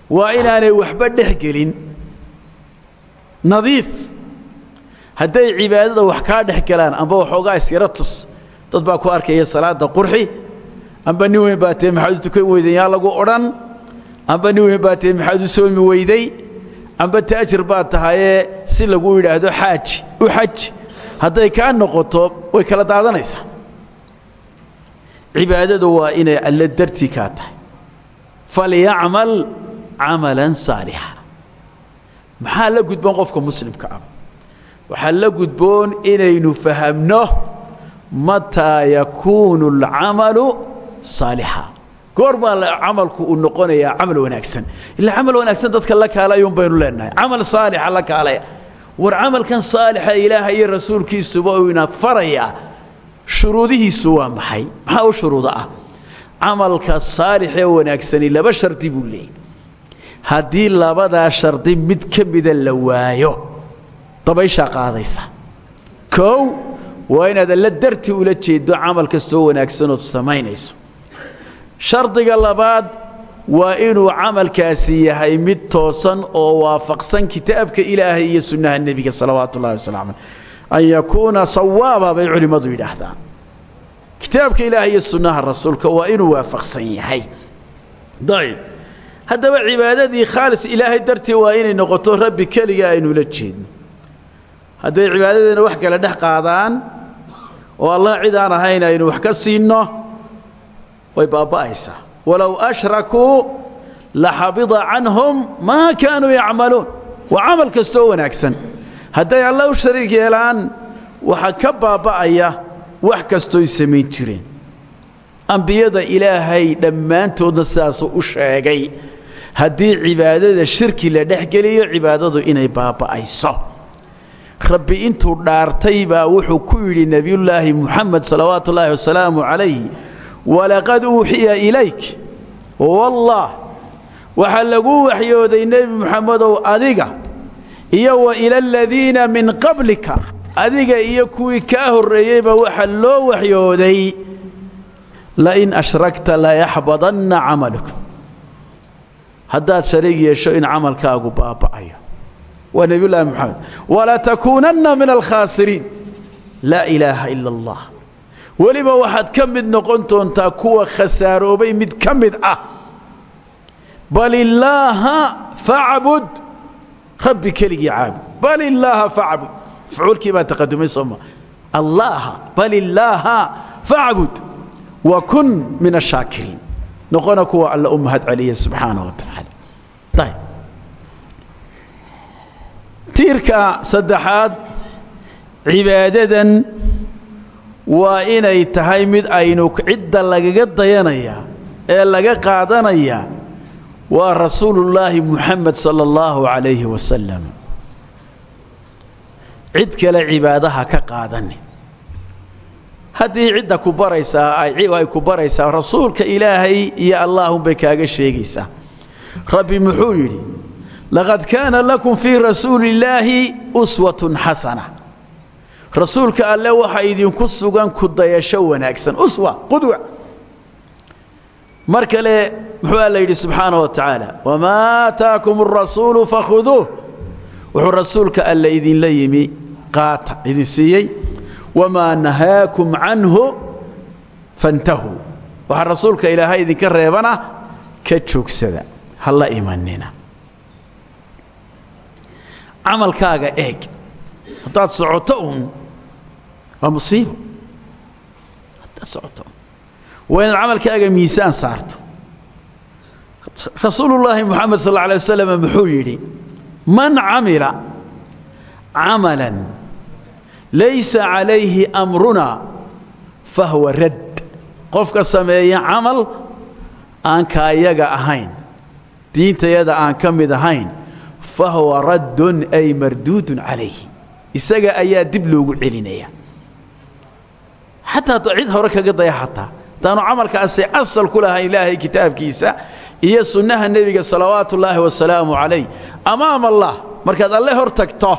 waa inaanay waxba dhex gelin. Nadiif. Hadday cibaadada wax kaa dhex galaan amba waxoogaa isyaro tus. Dad baa ku arkaya salaada qurxi amba nin weyn baa tee maxaad tukan weyday yaa lagu odhan amba nin weyn baa tee maxaad soomi weyday amba taajir baad tahayee si lagu yidhaahdo xaaji u xaj. Hadday kaa noqoto way kala daadanaysaa cibaadadu waa inay alle dartii kaa tahay. Falyacmal camalan saalixa maxaa la gudboon qofka muslimka ah? Waxaa la gudboon inaynu fahamno mataa yakuunu alcamalu saalixa goor baa camalku uu noqonayaa camal wanaagsan. Ilaa camal wanaagsan dadka la kaalayun baynu leenahay camal saalixa la kaalaya. War camalkan saalixa ilaaha iyo rasuulkiisuba uu ina farayaa shuruudihiisu waa maxay? Maxaa u shuruudo ah? Camalka saalixee wanaagsani laba shardi buu leeyay haddii labadaa shardi mid ka mida la waayo dabayshaa qaadaysa. Kow waa inaad alla darti ula jeedo camal kastoo wanaagsanood samaynayso. Shardiga labaad waa inuu camalkaasi yahay mid toosan oo waafaqsan kitaabka ilaahay iyo sunnaha nebiga salawaatu ullahi wasalam aleh an yakuuna sawaaba bay culimmadu yidhaahdaan kitaabka ilaahay iyo sunnaha rasuulka waa inuu waafaqsan yahay ayb haddaba cibaadadii khaalis ilaahay dartii waa inay noqoto rabbi keliga aynula jeedno hadday cibaadadeena wax kale dhex qaadaan oo allah cid aan ahayn aynu wax ka siinno way baaba'aysaa walow ashrakuu laxabida canhum maa kaanuu yacmaluun waa camal kastoo wanaagsan hadday alla u shariig yeelaan waxaa ka baaba'aya wax kastooy samayn jireen. Ambiyada ilaahay dhammaantoodna sidaasuu u sheegay haddii cibaadada shirki la dhex geliyo cibaadadu inay baaba'ayso. Rabbi intuu dhaartay baa wuxuu ku yidhi nebiyullaahi muxamed salawaatu ullaahi wasalaamu calayh walaqad uuxiya ilayk. Wallah waxaa laguu waxyooday nebi muxamedow adiga iyo wa ila aladiina min qablika. Adiga iyo kuwii kaa horreeyeyba waxaa loo waxyooday lain ashrakta layaxbadanna camaluk haddaad shariig yeesho in camalkaagu baaba'ayo. Waa nebiyullaahi moxamed walatakuunanna min alkhaasiriin. Laa ilaaha ila allah weliba waxaad ka mid noqon doontaa kuwa khasaaroobay mid ka mid ah. Bal illaaha facbud rabbi keligii caabud. Bal illaaha facbud mafcuulkii baa taqadumay sooma allaaha bal illaaha facbud wa kun min ashaakiriin noqona kuwa alla u mahad celiya subxaanaه wa tacaala tiirka saddexaad cibaadadan waa inay tahay mid aynu cidda lagaga dayanaya ee laga qaadanaya waa rasuulullaahi muxamed sala allahu calayhi wasalam cid kale cibaadaha ka qaadani haddii cidda ku baraysaa ay ku baraysaa rasuulka ilaahay iyo allaahunbay kaaga sheegaysaa. Rabbi muxuu yidhi laqad kaana lakum fii rasuuli illaahi uswatun xasana. Rasuulka alle waxaa idinku sugan ku dayasho wanaagsan. Uswa qudwa mar kale muxuu alla yidhi subxaana wa tacaala wamaa aataakum arasuulu fakhuduuh. Wuxuu rasuulka alle idinla yimi qaata idin siiyey wamaa nahaakum canhu fantahuu waxaa rasuulka ilaahay idinka reebana ka joogsada ha la imanina. Eeg haddaad socoto uun waa musiibo. Haddaad socoto waa inaad camalkaaga miisaan saarto. Rasuulullaahi moxamed sal alla alay wasalam muxuu yidhi man camila camalan laysa calayhi amruna fahuwa radd. Qofka sameeya camal aan kaayaga ahayn diintayada aan ka mid ahayn fahuwa raddun ay marduudun calayhi. Isaga ayaa dib loogu celinaya xataa cid hore kaga daya xataa haddaanu camalkaasi asal ku ilaahay kitaabkiisa iyo sunnaha nebiga salawaatu ullaahi wasalaamu calayh. Amaam allah markaad alle hor tagto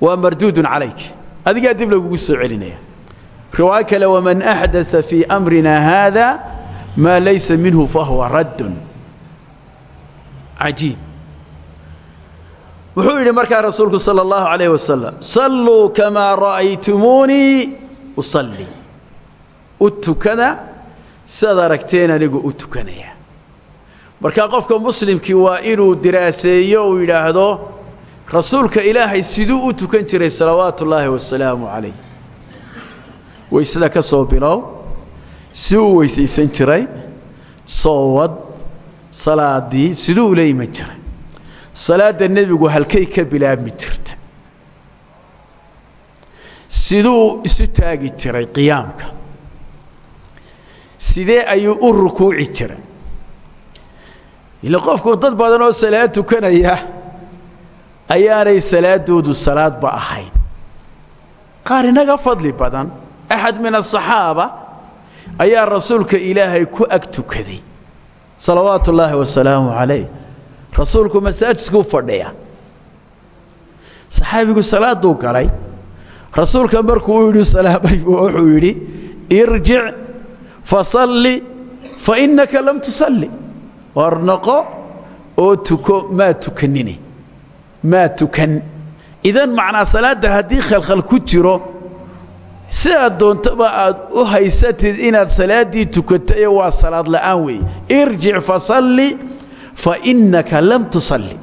waa marduudun calayk. Adigaa dib lagugu soo celinaya riwaayo kale waman axdaa fii amrina haada maa laysa minhu fahuwa raddun. Cajiib. Wuxuu yidhi markaa rasuulku sala allahu calayh wasalam salluu kamaa ra'aytumuunii usalli u tukada sidaad aragteen anigu u tukanaya. Markaa qofka muslimkii waa inuu diraaseeyo uu yidhaahdo rasuulka ilaahay siduu u tukan jiray salawaatu ullaahi wasalaamu calayh. Weysada ka soo bilow siduu u weysaysan jiray soowad salaadii siduu ula iman jiray. Salaadda nebigu halkay ka bilaabmi jirta. Siduu isu taagi jiray qiyaamka sidee ayuu u rukuuci jiray? Ila qofku dad badan oo salaad tukanaya ayaanay salaadoodu salaadba ahayn. Qaar inaga fadli badan axad min asaxaaba ayaa rasuulka ilaahay ku ag tukaday. Salawaatu ullaahi wasalaamu calayh. Rasuulku masaajidkuu fadhiya. Saxaabigu salaaduu galay. Rasuulka markuu u yidhi salaamay buu wuxuu yidhi irjic fasalli fa innaka lam tusalli. War oo tuko maa tukanine maa tukan. Idan macnaa salaadda haddii khalkhal ku jiro sidaad doontaba aad u haysatid inaad salaaddii tukatayo waa salaad la'aan weeye. Irjic fasalli fainaka lam tusalli.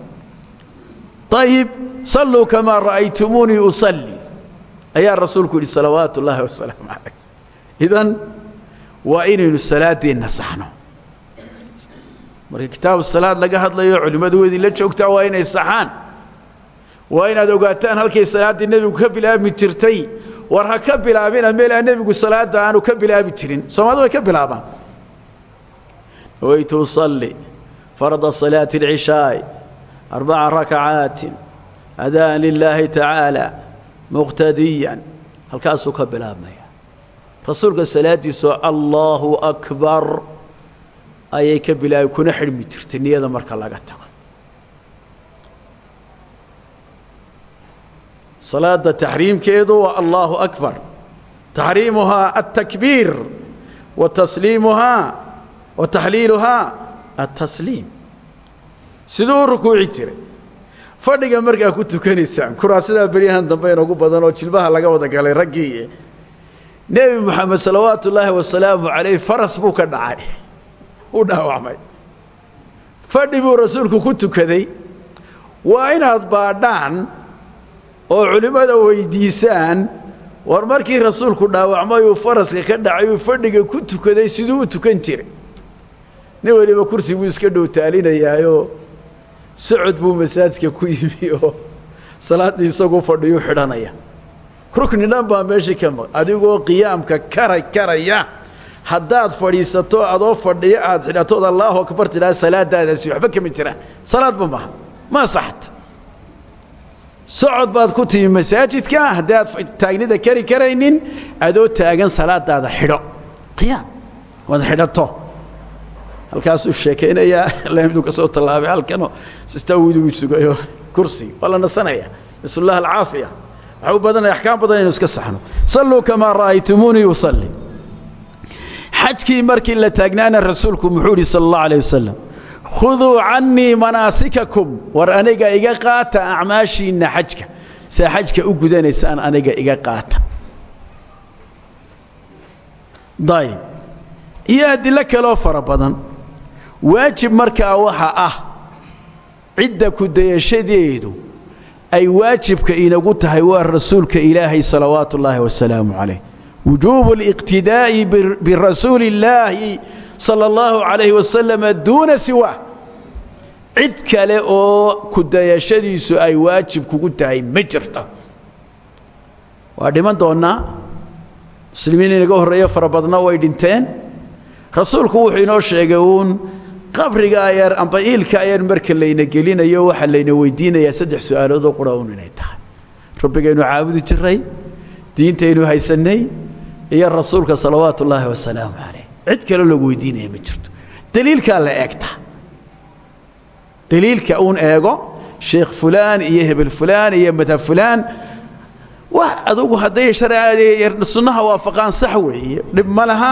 Ayib salluu kamaa ra'aytumuunii usalli. Ayaa rasuulku yidhi salawaatu ullaahi wasalaamu idan waa inaynu salaaddeenna saxno marka kitaabu salaad laga hadlayo culimmadu weydii la joogtaa waa inay saxaan. Waa inaad ogaataan halkay salaaddii nebigu ka bilaabmi jirtay war ha ka bilaabina meelaa nebigu salaadda aanu ka bilaabi jirin. Soomaalida way ka bilaabaan? Nawaytu usalli farda salaati اlcishaaءi arbaca rakacaatin adaan lilaahi tacaala muqtadiyan rasuulka salaaddiisoo allaahu akbar ayay ka bilaabi kuna xidhmi jirtay niyada marka laga tago. Salaada taxriimkeedu waa allaahu akbar. Taxriimuhaa altakbiir wa tasliimuhaa wa taxliiluhaa altasliim siduu rukuuci jiray. Fadhiga markaa ku tukanaysaan kuraasidaa beryahan dambe inoogu badan oo jilbaha laga wada galay raggii nebi moxamed salawaatu ullaahi wasalaamu calayh faras buu ka dhacay. U dhaawacmay. Fadhi buu rasuulku ku tukaday. Waa inaad baadhaan oo culimmada weydiisaan war markii rasuulku dhaawacmay uu faraska ka dhacay uu fadhiga ku tukaday siduu u tukan jiray. Nin weliba kursi buu iska dhow taalinayaayoo socod buu masaajidka ku yimi oo salaaddii isaguu fadhiyuu xidhanaya rukni dhan baa meeshii ka maq adigoo qiyaamka kara karaya haddaad fadhiisato adoo fadhiyo aad xidhatood allaahu akbar tidhaha salaadaadaasi waxba kama jiraan salaadba maha ma saxat socod baad ku timi masaajidka haddaad taagnida kari karaynin adoo taagan salaadaada xidho. Qiyaam waad xidhato. Halkaasuu sheekaynayaa lamdu ka soo tallaabay halkanoo sistawidu sugayo kursi waa la nasanaya. Nasal allah alcaafiya waxaa u badanaya axkaam badan inaynu iska saxno. Salluu kamaa ra'aytumuunii usalli xajkii markii la taagnaana rasuulku muxuu yidhi sala allahu alayh wasalam khuduu cannii war aniga iga qaata acmaashiinna xajka. Saa xajka u gudanaysaan aniga iga qaata. Dayib iyo adilo kaloo fara badan waajib markaa waxa ah cidda ku dayashadeedu ay waajibka inagu tahay waa rasuulka ilaahay salawaatu ullaahi wasalaamu calayh wujuubu اliqtidaa'i birasuuli اllaahi salى اllahu calayhi wasalama duuna siwa cid kale oo ku dayashadiisu ay waajib kugu tahay ma jirto waa dhiman doonnaa muslimiin inaga horreeyo fara badna way dhinteen rasuulku wuxuu inoo sheegay uun qabriga ayar amba iilka ayar marka layna gelinayo waxaa layna weydiinayaa saddex su'aaloodoo qura un inay tahay. Rabbigaynu caabudi jiray diintaynu haysannay iyo rasuulka salawaatu ullaahi wasalaamu calayh. Cid kale lagu weydiinaya ma jirto. Daliilkaa la eegta. Daliilka uun eego sheekh fulaan iyo hebel fulaan iyo madhab fulaan. Wax adugu hadday sharciga sunnaha waafaqaan sax weeye dhib ma laha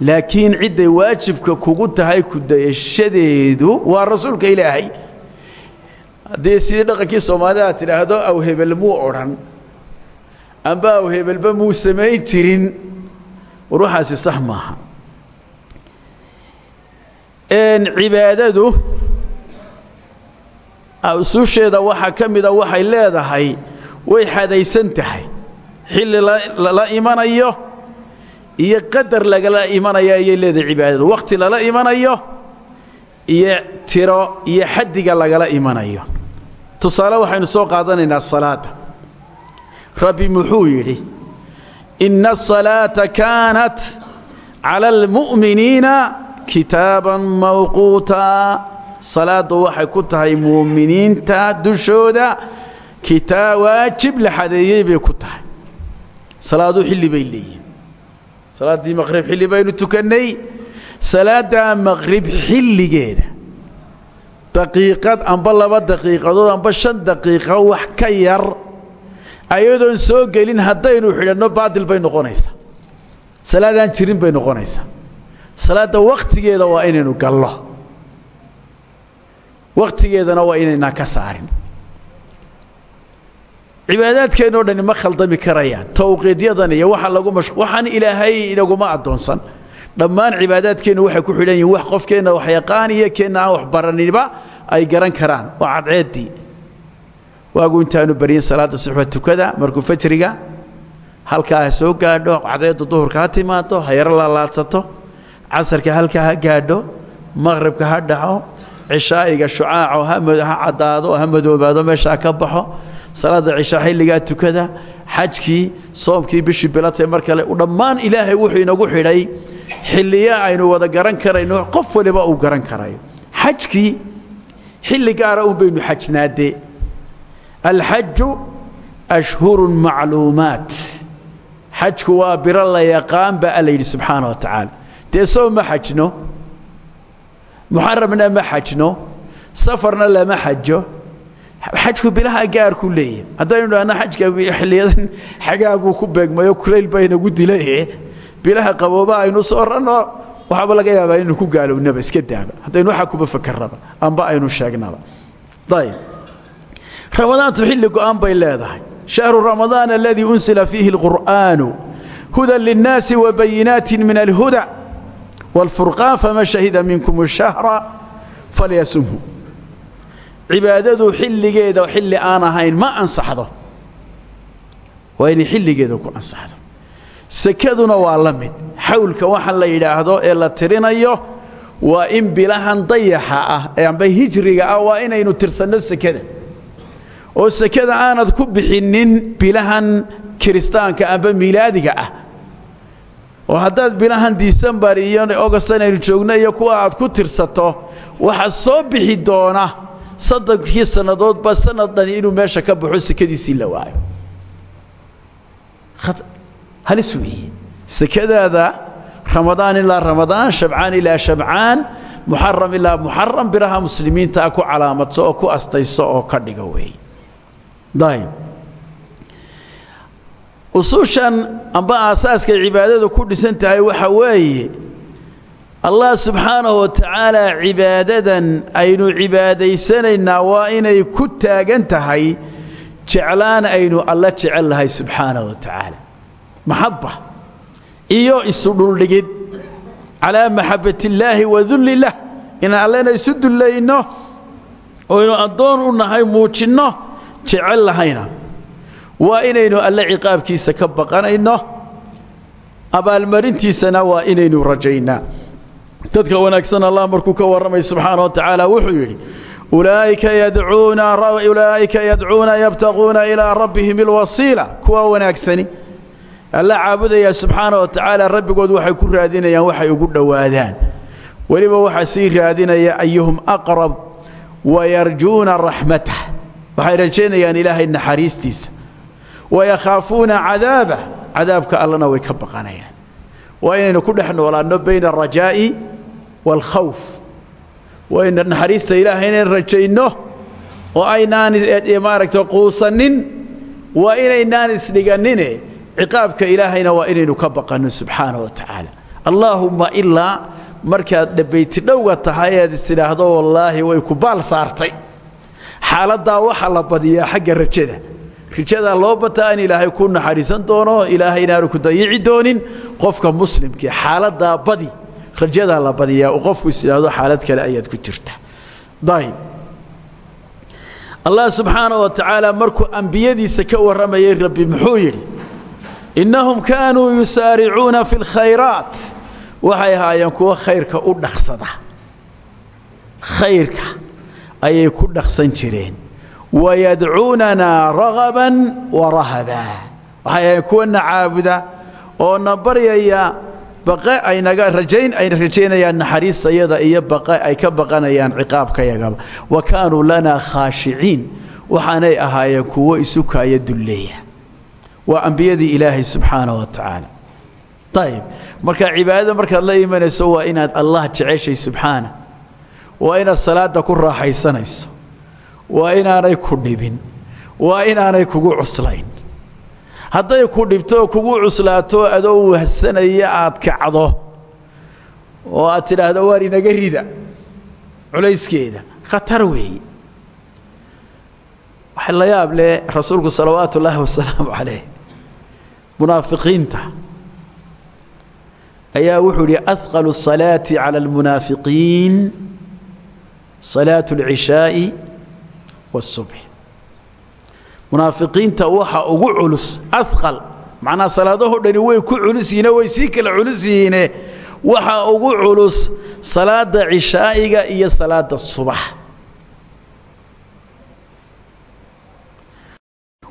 laakiin cidday waajibka kugu tahay ku dayashadeedu waa rasuulka ilaahay. Haddii sidii dhaqankii soomaalida aad tidhaahdo aw hebel muu odhan. Amba aw hebelba muu samayn jirin. War waxaasi sax maaha. Cibaadadu usuusheeda waxaa ka mida waxay leedahay way xadaysan tahay. Xilli lala imanayo iyo qadar lagala imanaya ayay leedahay cibaadadu. Wakhti lala imanayo iyo tiro iyo xaddiga lagala imanayo. Tusaale waxaynu soo qaadanaynaa salaadda. Rabbi muxuu yidhi inna asalaata kaanat cala almu'miniina kitaaban mawquuta. Salaaddu waxay ku tahay muuminiinta dushooda kitaa waajib la xadeeyey bay ku tahay. Salaadu xilli bay leeyihiin salaaddii maqrib xilli baynu tukannay salaaddaa maqrib xilligeeda daqiiqad amba laba daqiiqadood amba shan daqiiqo wax ka yar ayadoon soo gelin haddaynu xidhanno baadil bay noqonaysaa. Salaadaan jirin bay noqonaysaa. Salaadda wakhtigeeda waa inaynu gallo. Wakhtigeedana waa inaynaan ka saarin cibaadaadkeennoo dhani ma khaldami karayaan tawqiidyadan iyo waxa lagu mash waxaan ilaahay inaguma addoonsan. Dhammaan cibaadaadkeennu waxay ku xidhan yihiin wax qofkeenna wax yaqaan iyo keenna wax baraniba ay garan karaan. Waa cadceeddii waagu intaanu baryin salaadda suxba tukada markuu fajriga halkaa ha soo gaadho cadceedda duhurka ha timaado ha yaro laalaadsato casarka halkaa ha gaadho maqribka ha dhaco cishaa'iga shucaaco ha caddaado ha madoobaado meeshaa ka baxo salaadda cishaa xilligaa tukada xajkii soomkii bishii bilatay mar kale dhammaan ilaahay wuxuu inagu xidhay xilliya aynu wada garan karayno qof waliba uu garan karayo xajkii xilli gaara un baynu xajnaadee alxaju ashhurun macluumaat. Xajku waa biro la yaqaan ba alla yidhi subxaana wa tacaala. Dee soo ma xajno? Muxaramna ma xajno? Safarna lama xajo xajku bilaha gaarkuu leeyahay. Haddaynu dhaahno xajka xiliyadan xagaabuu ku beegmayo kulayl baa inagu dila e bilaha qabooba aynu sooranno waxaaba laga yaabaa inaynu ku gaalownaba iska daaba. Haddaynu waxaa kuba fakeraba amba aynu sheegnaba. Ayb ramadaantu xilli go'aan bay leedahay. Shahru ramadaan aladii unsila fiihi alqur'aanu hudan linnaasi wa bayinaatin min alhuda waalfurqaan faman shahida minkum shahra falyasumhu cibaadadu xilligeeda xilli aan ahayn ma ansaxdo. Waa inay xilligeeda ku ansaxdo. Sekaduna waa la mid. Xawlka waxa la yidhaahdo ee la tirinayo waa in bilahan dayaxa ah ee amba hijriga ah waa inaynu tirsanno sekada. Oo sekada aanad ku bixinnin bilahan kiristaanka amba miilaadiga ah. Oo haddaad bilahan disembar iyo ogostan aynu joogno iyo kuwa aad ku tirsato waxaa soo bixi doona saddenkii sannadoodba sanad dhani inuu meesha ka baxo sekadiisii la waayo. Halis weeye sekadaada ramadaan ilaa ramadaan shabcaan ilaa shabcaan muxaram ilaa muxaram biraha muslimiintaa ku calaamadso oo ku astayso oo ka dhiga weeye dayb usuushan amba aasaaskay cibaadadu ku dhisan tahay waxa weeye allah subxaanahu wa tacaala cibaadadan aynu cibaadaysanaynaa waa inay ku taagan tahay jeclaan aynu alla jecel lahay subxaanahu wa tacaala maxabba iyo isu dhuldhigid calaa maxabbat illaahi wa dulli lah inaan allena isu dullayno oynu addoon u nahay muujinno jecel lahayna waa inaynu alle ciqaabkiisa ka baqanayno abaalmarintiisana waa inaynu rajaynaa dadka wanaagsan allah markuu ka warramay subxaana wa tacaala wuxuu yidhi ulaa'ika yadcuuna yabtaquuna ilaa rabbihim alwasiila. Kuwa wanaagsani alla caabudaya subxaana wa tacaala rabbigood waxay ku raadinayaan waxay ugu dhowaadaan. Weliba waxaa sii raadinaya ayuhum aqrab wayarjuuna raxmatah waxay rajaynayaan ilaahay naxariistiisa. Wayakhaafuuna cadaabah cadaabka allana way ka baqanayaan. Waa inaynu ku dhex bayna alrajaa'i waalkhawf wayna naxariista ilaahay inayn rajayno oo aynaan maaragta quusanin waa inaynaan isdhiganine ciqaabka ilaahayna waa inaynu ka baqanno subxaana wa tacaala allaahumma ilaa markaad dhabayti dhowga tahay ead istidhaahdo wallaahi way ku baal saartay xaaladdaa waxaa la badiyaa xagga rajada rajadaa loo bataa ilaahay ku naxariisan doono ilaahay inaanu ku dayici doonin qofka muslimkii xaaladdaa badi rajadaa la badiyaa uu qofku isidhaahdo xaalad kale ayaad ku jirta. Dayib allah subxaana wa tacaala markuu ambiyadiisa ka warramayey rabbi muxuu yidhi innahum kaanuu yusaaricuuna fi lkhayraat waxay ahaayeen kuwo khayrka u dhaqsada. Khayrka ayay ku dhaqsan jireen. Wayadcuunanaa ragaban wa rahabaa waxay ahaayeen kuwana caabuda oo na baqe ay naga rajayn ay rajaynayaan naxariistayada iyo baqe ay ka baqanayaan ciqaabkayagaba wa kaanuu lanaa khaashiciin waxaanay ahaayeen kuwo isu kaaya dulleeya. Waa ambiyadii ilaahay subxaanaه wa tacaala ayib marka cibaadada markaad la imanayso waa inaad allah jeceshay subxaana. Waa inaad salaada ku raaxaysanayso. Waa inaanay ku dhibin. Waa inaanay kugu cuslayn hadday ku dhibto oo kugu cuslaato adoo wahsanaya aad kacdo oo aad tidhaahdo waar inaga rida culayskeeda khatar weeye waxa la yaab leh rasuulku salawaatu ullaahi wasalaamu calayh munaafiqiinta ayaa wuxuu yihi ahqalu الصalaaةi calى اlmunaafiqiin salaaة اlcishaaءi wالsubx munaafiqiinta waxa ugu culus ahqal macnaa salaadahoo dhani way ku culus yihiine way sii kala culus yihiine waxa ugu culus salaada cishaa'iga iyo salaada subax.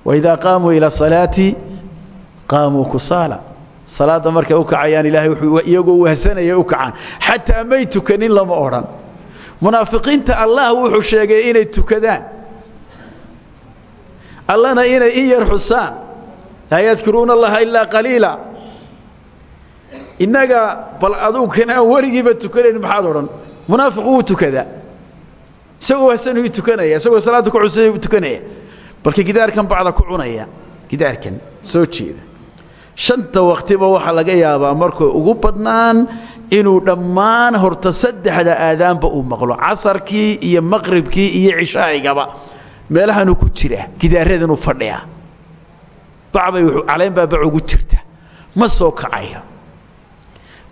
Waidaa qaamuu ilى salaati qaamuu kusaala. Salaadda markay u kacayaan ilaahay wuxuu iyagoo wahsanaya u kacaan. Xataa may tukanin lama odhan. Munaafiqiinta allah wuxuu sheegay inay tukadaan allana inay in yar xusaan laa yadkuruuna allaha ilaa qaliila. Innaga bal adugu kan aan weligiiba tukanayn maxaad odhan? Munaafiq wuu tukadaa isagoo wahsan uu tukanaya isagoo salaadda ku cusay uu tukanaya. Balka gidaarkan bacda ku cunaya. Gidaarkan soo jeeda. Shanta waktiba waxaa laga yaabaa markay ugu badnaan inuu dhammaan horta saddexda aadaanba uu maqlo. Casarkii iyo maqribkii iyo cishaa'igaba meelahanuu ku jiraa gidaaradanuu fadhiyaa bacbay caleynbaa bac ugu jirta. Ma soo kacayo.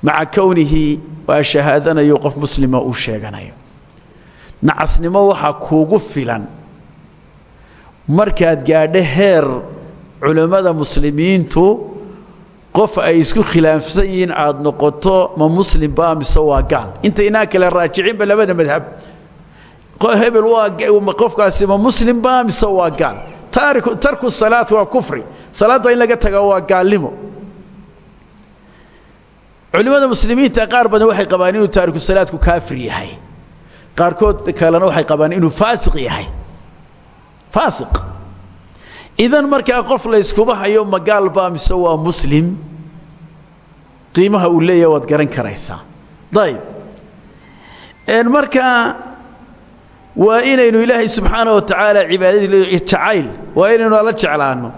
Maca kownihii waa shahaadanayo qof muslima uu sheeganayo. Nacasnimo waxaa kuugu filan. Markaad gaadho heer culammada muslimiintu qof ay isku khilaafsan yihiin aada noqoto ma muslimba mise waa gaal? Inta inaan kale raajicinba labada madhab hebel waa qofkaasi ma muslimba mise waa gaal? Tarku salaat waa kufri. Salaadda in laga taga waa gaalnimo. Culimmada muslimiinta qaar badan waxay qabaan inuu taariku salaadku kaafir yahay. Qaarkood kalena waxay qabaan inuu faasiq yahay. Faasiq. Idan markaa qof layskuba hayo magaal baa mise waa muslim? Qiimaha uu leeyahay waad garan karaysaa. Dayib. Markaa waa inaynu ilaahay subxaana wa tacaala cibaadadii jacayl waa inaynu alla jeclaano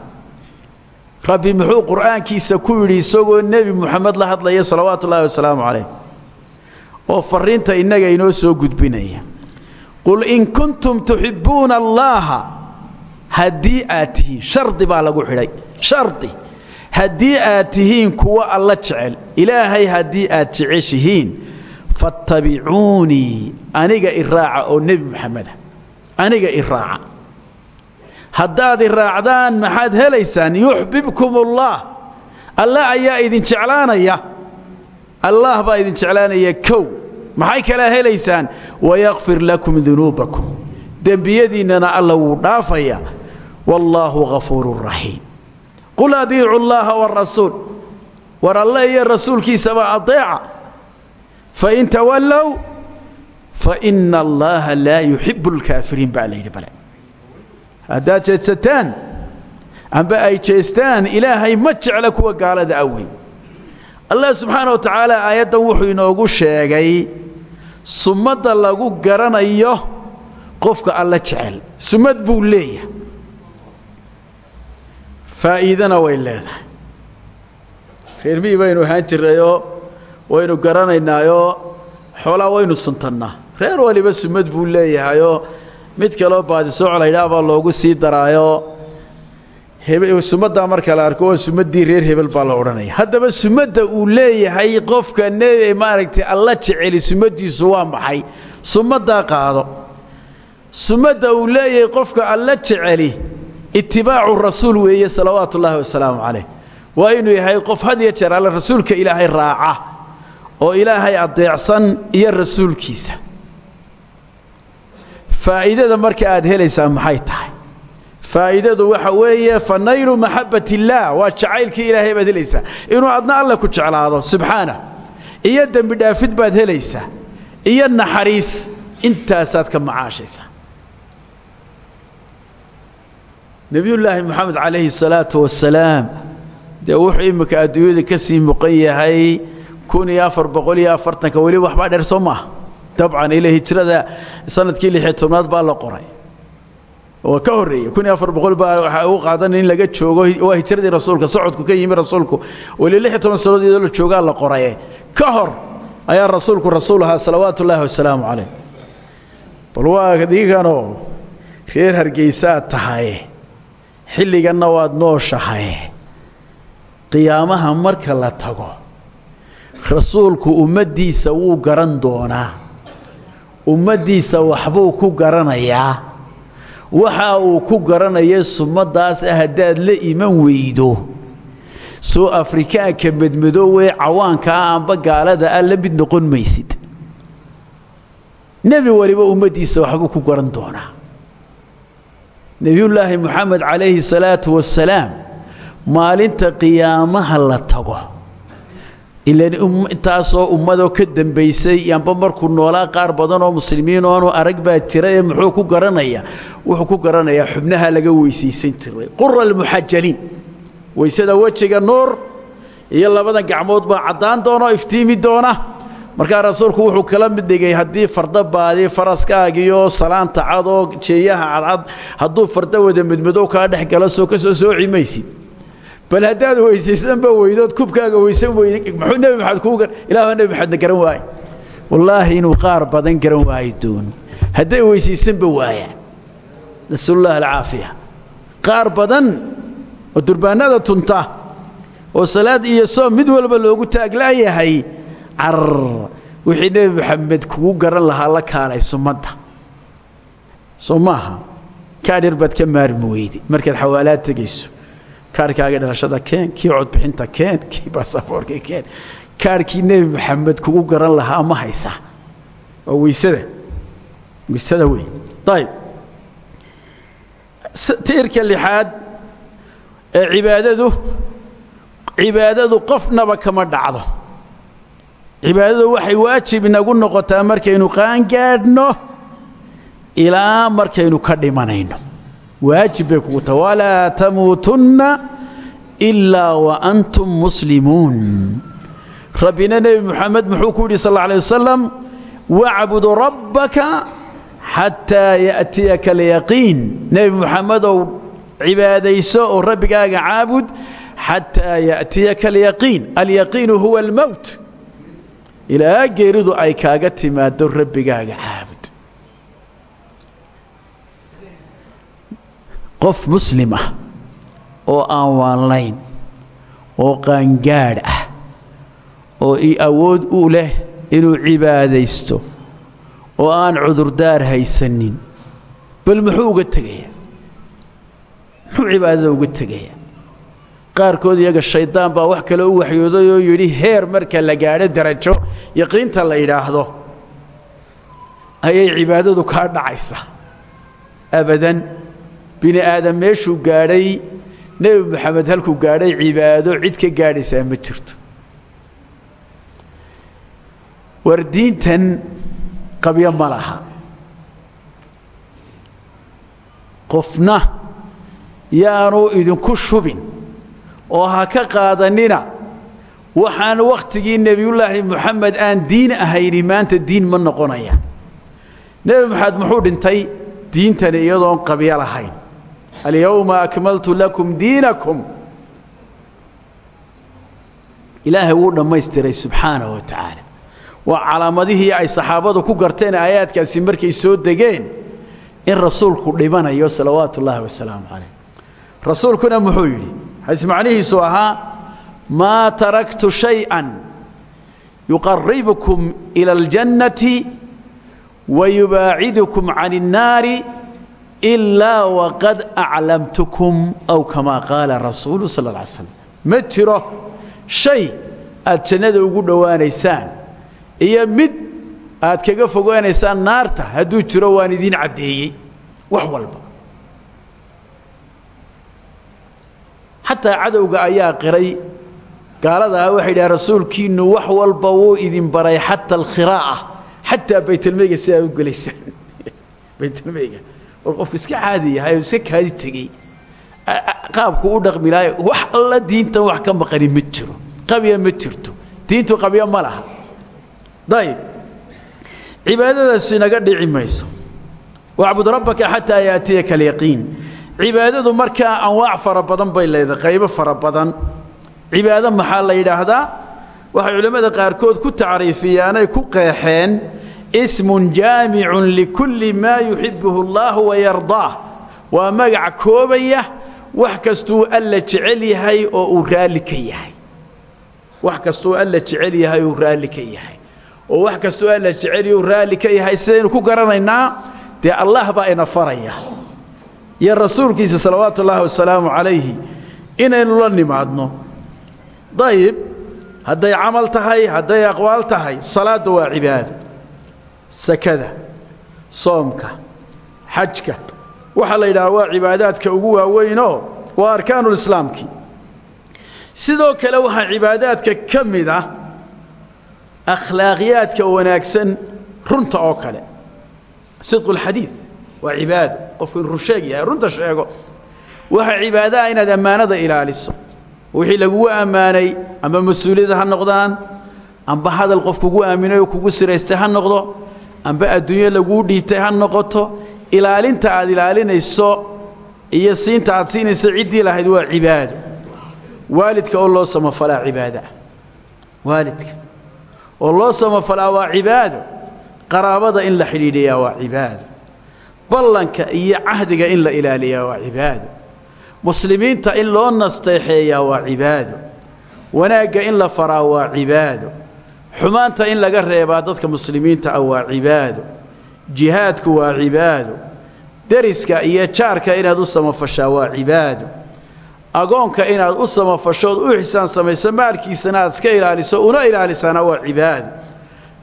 rabbi muxuu qur'aankiisa ku yidhi isagoo nebi moxamed la hadlaya salawaatu ullahi wasalaamu calayh oo fariinta innaga inoo soo gudbinaya. Qul in kuntum tuxibbuuna allaha haddii aad tihiin shardi baa lagu xidhay shardi. Haddii aad tihiin kuwa alla jecel ilaahay haddii aad jeceshihiin fattabicuunii aniga iraaca oo nebi moxameda aniga iraaca haddaad iraacdaan maxaad helaysaan? yuxbibkum ullah allah ayaa idin jeclaanaya. Allah baa idin jeclaanaya kow. maxay kalaa helaysaan? wayakfir lakum dunuubakum. dembiyadiinnana alla wuu dhaafaya. wallaahu gafuuru raxiim qul adiicu llaha warasuul war alle iyo rasuulkiisaba adeeca fain tawallow faina allaha laa yuxibu lkaafiriin baa la yidhi bale haddaad jeedsataan amba ay jeestaan ilaahay ma jecla kuwa gaalada awey allah subxaana wa tacaala aayaddan wuxuu inoogu sheegay sumadda lagu garanayo qofka alla jecel sumad buu leeyahay faa'iidana way leedahay reermihii baynu ahaan waynu garanaynaayoo xoolaa waynu suntannaa reer waliba sumad buu leeyahayoo mid kaloo baadisooc laydhaah baa loogu sii daraayoo sumaddaa marka la arko waa reer hebel baa la odhanaya. Haddaba sumadda uu leeyahay qofka nebi maaragtay alla jeceli sumaddiisu waa maxay? Sumaddaa qaado. Sumadda uu leeyahay qofka alla jeceli itibaacu rasuul weeye salawaatu ullaahi wasalaamu calayh. Waa inuu yahay qof had iyo rasuulka ilaahay raaca oo ilaahay adeecsan iyo rasuulkiisa. Faa'iidada marka aad helaysaa maxay tahay? Faa'iidadu waxa weeye fa naylu maxabbat illaah waa jacaylkii ilaahay baad helaysaa. Inuu adna alle ku jeclaado subxaana iyo dembi dhaafid baad helaysaa. Iyo naxariis intaasaad ka macaashaysaa. Nebiyullaahi moxamed calayhi salaatu wasalaam dee wuxuu imminka adduunyada ka sii muqan yahay kun iyo afar boqol iyo afartanka weli waxbaa dheer soo maaha dabcan ila hijrada sannadkii lixiyo tobnaad baa la qoray. Oo ka horreeyey kun iyo afar boqol baa waxaa u qaadanaya in laga joogo waa hijradii rasuulka socodku ka yimi rasuulku. Weli lix iyo toban sannadood iyadoo la joogaa la qoraye. Ka hor ayaa rasuulku rasuul ahaa salawaatu ullaahi wasalaamu calayh. Bal waa diiganoo reer hargeysaad tahay. Xilliganna waad nooshahay. Qiyaamaha marka la tago rasuulku ummaddiisa wuu garan doonaa. Ummaddiisa waxbuu ku garanayaa. Waxa uu ku garanaya sumaddaas ah haddaad la iman weydo. Soo afrikaanka medmadoowee cawaankaa amba gaalada ah la mid noqon maysid. Nebi waliba ummaddiisa waxbuu ku garan doonaa. Nebiyullaahi moxamed calayhi salaatu wasalaam maalinta qiyaamaha la tago intaasoo ummadoo ka dambaysay amba markuu noolaa qaar badan oo muslimiin oonu arag baa jira ee muxuu ku garanayaa wuxuu ku garanayaa xubnaha laga weysaysan jiray. Qura almuxajaliin weysada wejiga nuur iyo labada gacmood baa caddaan doona oo iftiimi doona markaa rasuulku wuxuu kala mid dhigay haddii fardo baadi faraskaagiyo salaanta cadoo jeeyaha cadcad hadduu fardo wada midmadow kaa dhex galo soo ka soo sooci bal haddaad weysaysanba weydood kubkaaga weysan weyday muxuu nebi maxamed kuu gar ilaah nebi maxamedna garan waaye. Wallaahi inuu qaar badan garan waayi doono hadday weysaysanba waayaan. Nasalullahi alcaafiya. Qaar badan oo durbaanada tunta oo salaad iyo soom mid walba loogu taaglaayahay car wixii nebi maxamed kugu garan lahaa la kaalay sumadda soo maaha kaadhir ka maarmi weyday xawaalaad tegayso kaarhkaaga dhalashada keen kii codbixinta keen kii baasaboorka keen. Kaarhkii nebi maxamed kugu garan lahaa ma haysaa waa weysada. Weysada wey ayib tiirka lixaad ee cibaadadu cibaadadu qofnaba kama dhacdo. Cibaadadu waxay waajib inagu noqotaa markaynu qaangaadhno ilaa markaynu ka dhimanayno waajib bay kugu taha walaa tamuutunna ilaa wa antum muslimuun. Rabbina nebi moxamed muxuu ku yidhi sal alla alay wasalam wacbud rabbaka xataa ya'tiyaka alyaqiin. Nebi moxamedow cibaadayso oo rabbigaaga caabud xataa ya'tiyaka alyaqiin. Alyaqiinu huwa almowt ilaa geeridu ay kaaga timaado rabbigaaga caabud qof muslim ah oo aan waanlayn oo qaangaadh ah oo i awood u leh inuu cibaadaysto oo aan cudurdaar haysanin bal muxuu uga tegayaa? Muxuu cibaadada uga tegayaa? Qaarkood iyaga shaydaan baa wax kale u waxyooday oo yidhi heer marka la gaadho darajo yaqiinta la yidhaahdo. Ayay cibaadadu kaa dhacaysa abadan bini aadam meeshuu gaadhay nebi moxamed halkuu gaadhay cibaado cid ka gaadhaysaa ma jirto. War diintan qabyo ma laha. Qofna yaanu idinku shubin oo ha ka qaadanina waxaan wakhtigii nebiyullaahi moxamed aan diin ahayni maanta diin ma noqonaya. Nebi moxamed muxuu dhintay diintani iyadoon qabyo lahayn alyowma akmaltu lakum diinakum ilaahay wuu dhammaystiray subxaanahu wa tacaala waa calaamadihii ay saxaabadu ku garteen aayaadkaasi markay soo degeen in rasuulku dhimanayo salawaatu ullaahi wasalaamu calayh rasuulkuna muxuu yidhi xadiis macnihiisu ahaa maa taraktu shay-an yuqaribukum ila aljannati wa yubaacidukum can ilaa waqad aclamtukum aw kamaa qaala rasuulu sal alay slam ma jiro shay aad jannada ugu dhowaanaysaan iyo mid aad kaga fogaanaysaan naarta hadduu jiro waan idiin caddeeyey wax walba. Xataa cadowga ayaa qiray gaalada ah waxay dhaha rasuulkiinnu wax walba wuu idin baray xata alkhiraa'a xataa baytalmeyga si aad u gelaysaan. Baytalmeyga war qofku iska caadi yahay oo iska kaadi tegey. Qaabku u dhaqmi lahay wax alla diintan wax ka maqani ma jiro. Qabya ma jirto. Diintu qabyo ma laha. Dayib. Cibaadadaas inaga dhici mayso. Wacbud rabbaka xataa yaatiyaka alyaqiin. Cibaadadu markaa anwaac fara badan bay leedahay qaybo fara badan. Cibaado maxaa la yidhaahdaa? Waxay culimmada qaarkood ku tacriifiyaanay ku qeexeen ismun jaamicun likulli maa yuxibbuhu allahu wayardaah waa magac koobaya wax kastuu alla jecel yahay oo uu raalli ka yahay. Wax kastuu alla jecel yahay uu raalli ka yahay. Oo wax kastuu alla jecel uu raalli ka yahay sidaynu ku garanaynaa dee allah baa ina faraya. Iyo rasuulkiisa salawaatu ullaahi wasalaamu calayhi inaynu la nimaadno. Dayib hadday camal tahay hadday aqwaal tahay salaadda waa cibaado sakada soomka xajka. Waxaa la yidhaha waa cibaadaadka ugu waaweynoo waa arkaanulislaamkii sidoo kale waxaa cibaadaadka ka mid ah wanaagsan runta oo kale. Sidqulxadiid waa cibaado qofku in run sheeg yahay runta sheego. Waxaa cibaadaha inaad ammaanada ilaaliso. Wixii lagugu ammaanay amba mas'uuliyada ha noqdaan amba hadal qof kugu aaminay oo kugu siraystay ha noqdo amba adduunyo laguu dhiibtay ha noqoto ilaalinta aad ilaalinayso iyo siinta aad siinayso ciddii lahayd waa cibaado waalidka oo loo samafalaa cibaadoah waalidka oo loo samafalaa waa cibaado qaraabada in la xidhiidhiyaa waa cibaado ballanka iyo cahdiga in la ilaaliyaa waa cibaado muslimiinta in loo nasteexeeyaa waa cibaado wanaagga in la faraa waa cibaado xumaanta in laga reebaa dadka muslimiinta ah waa cibaado. Jihaadku waa cibaado. Deriska iyo jaarka inaad u samafashaa waa cibaado. Agoonka inaad u samafashood u ixsaan samayso maalkiisana aad iska ilaaliso una ilaalisaana waa cibaado.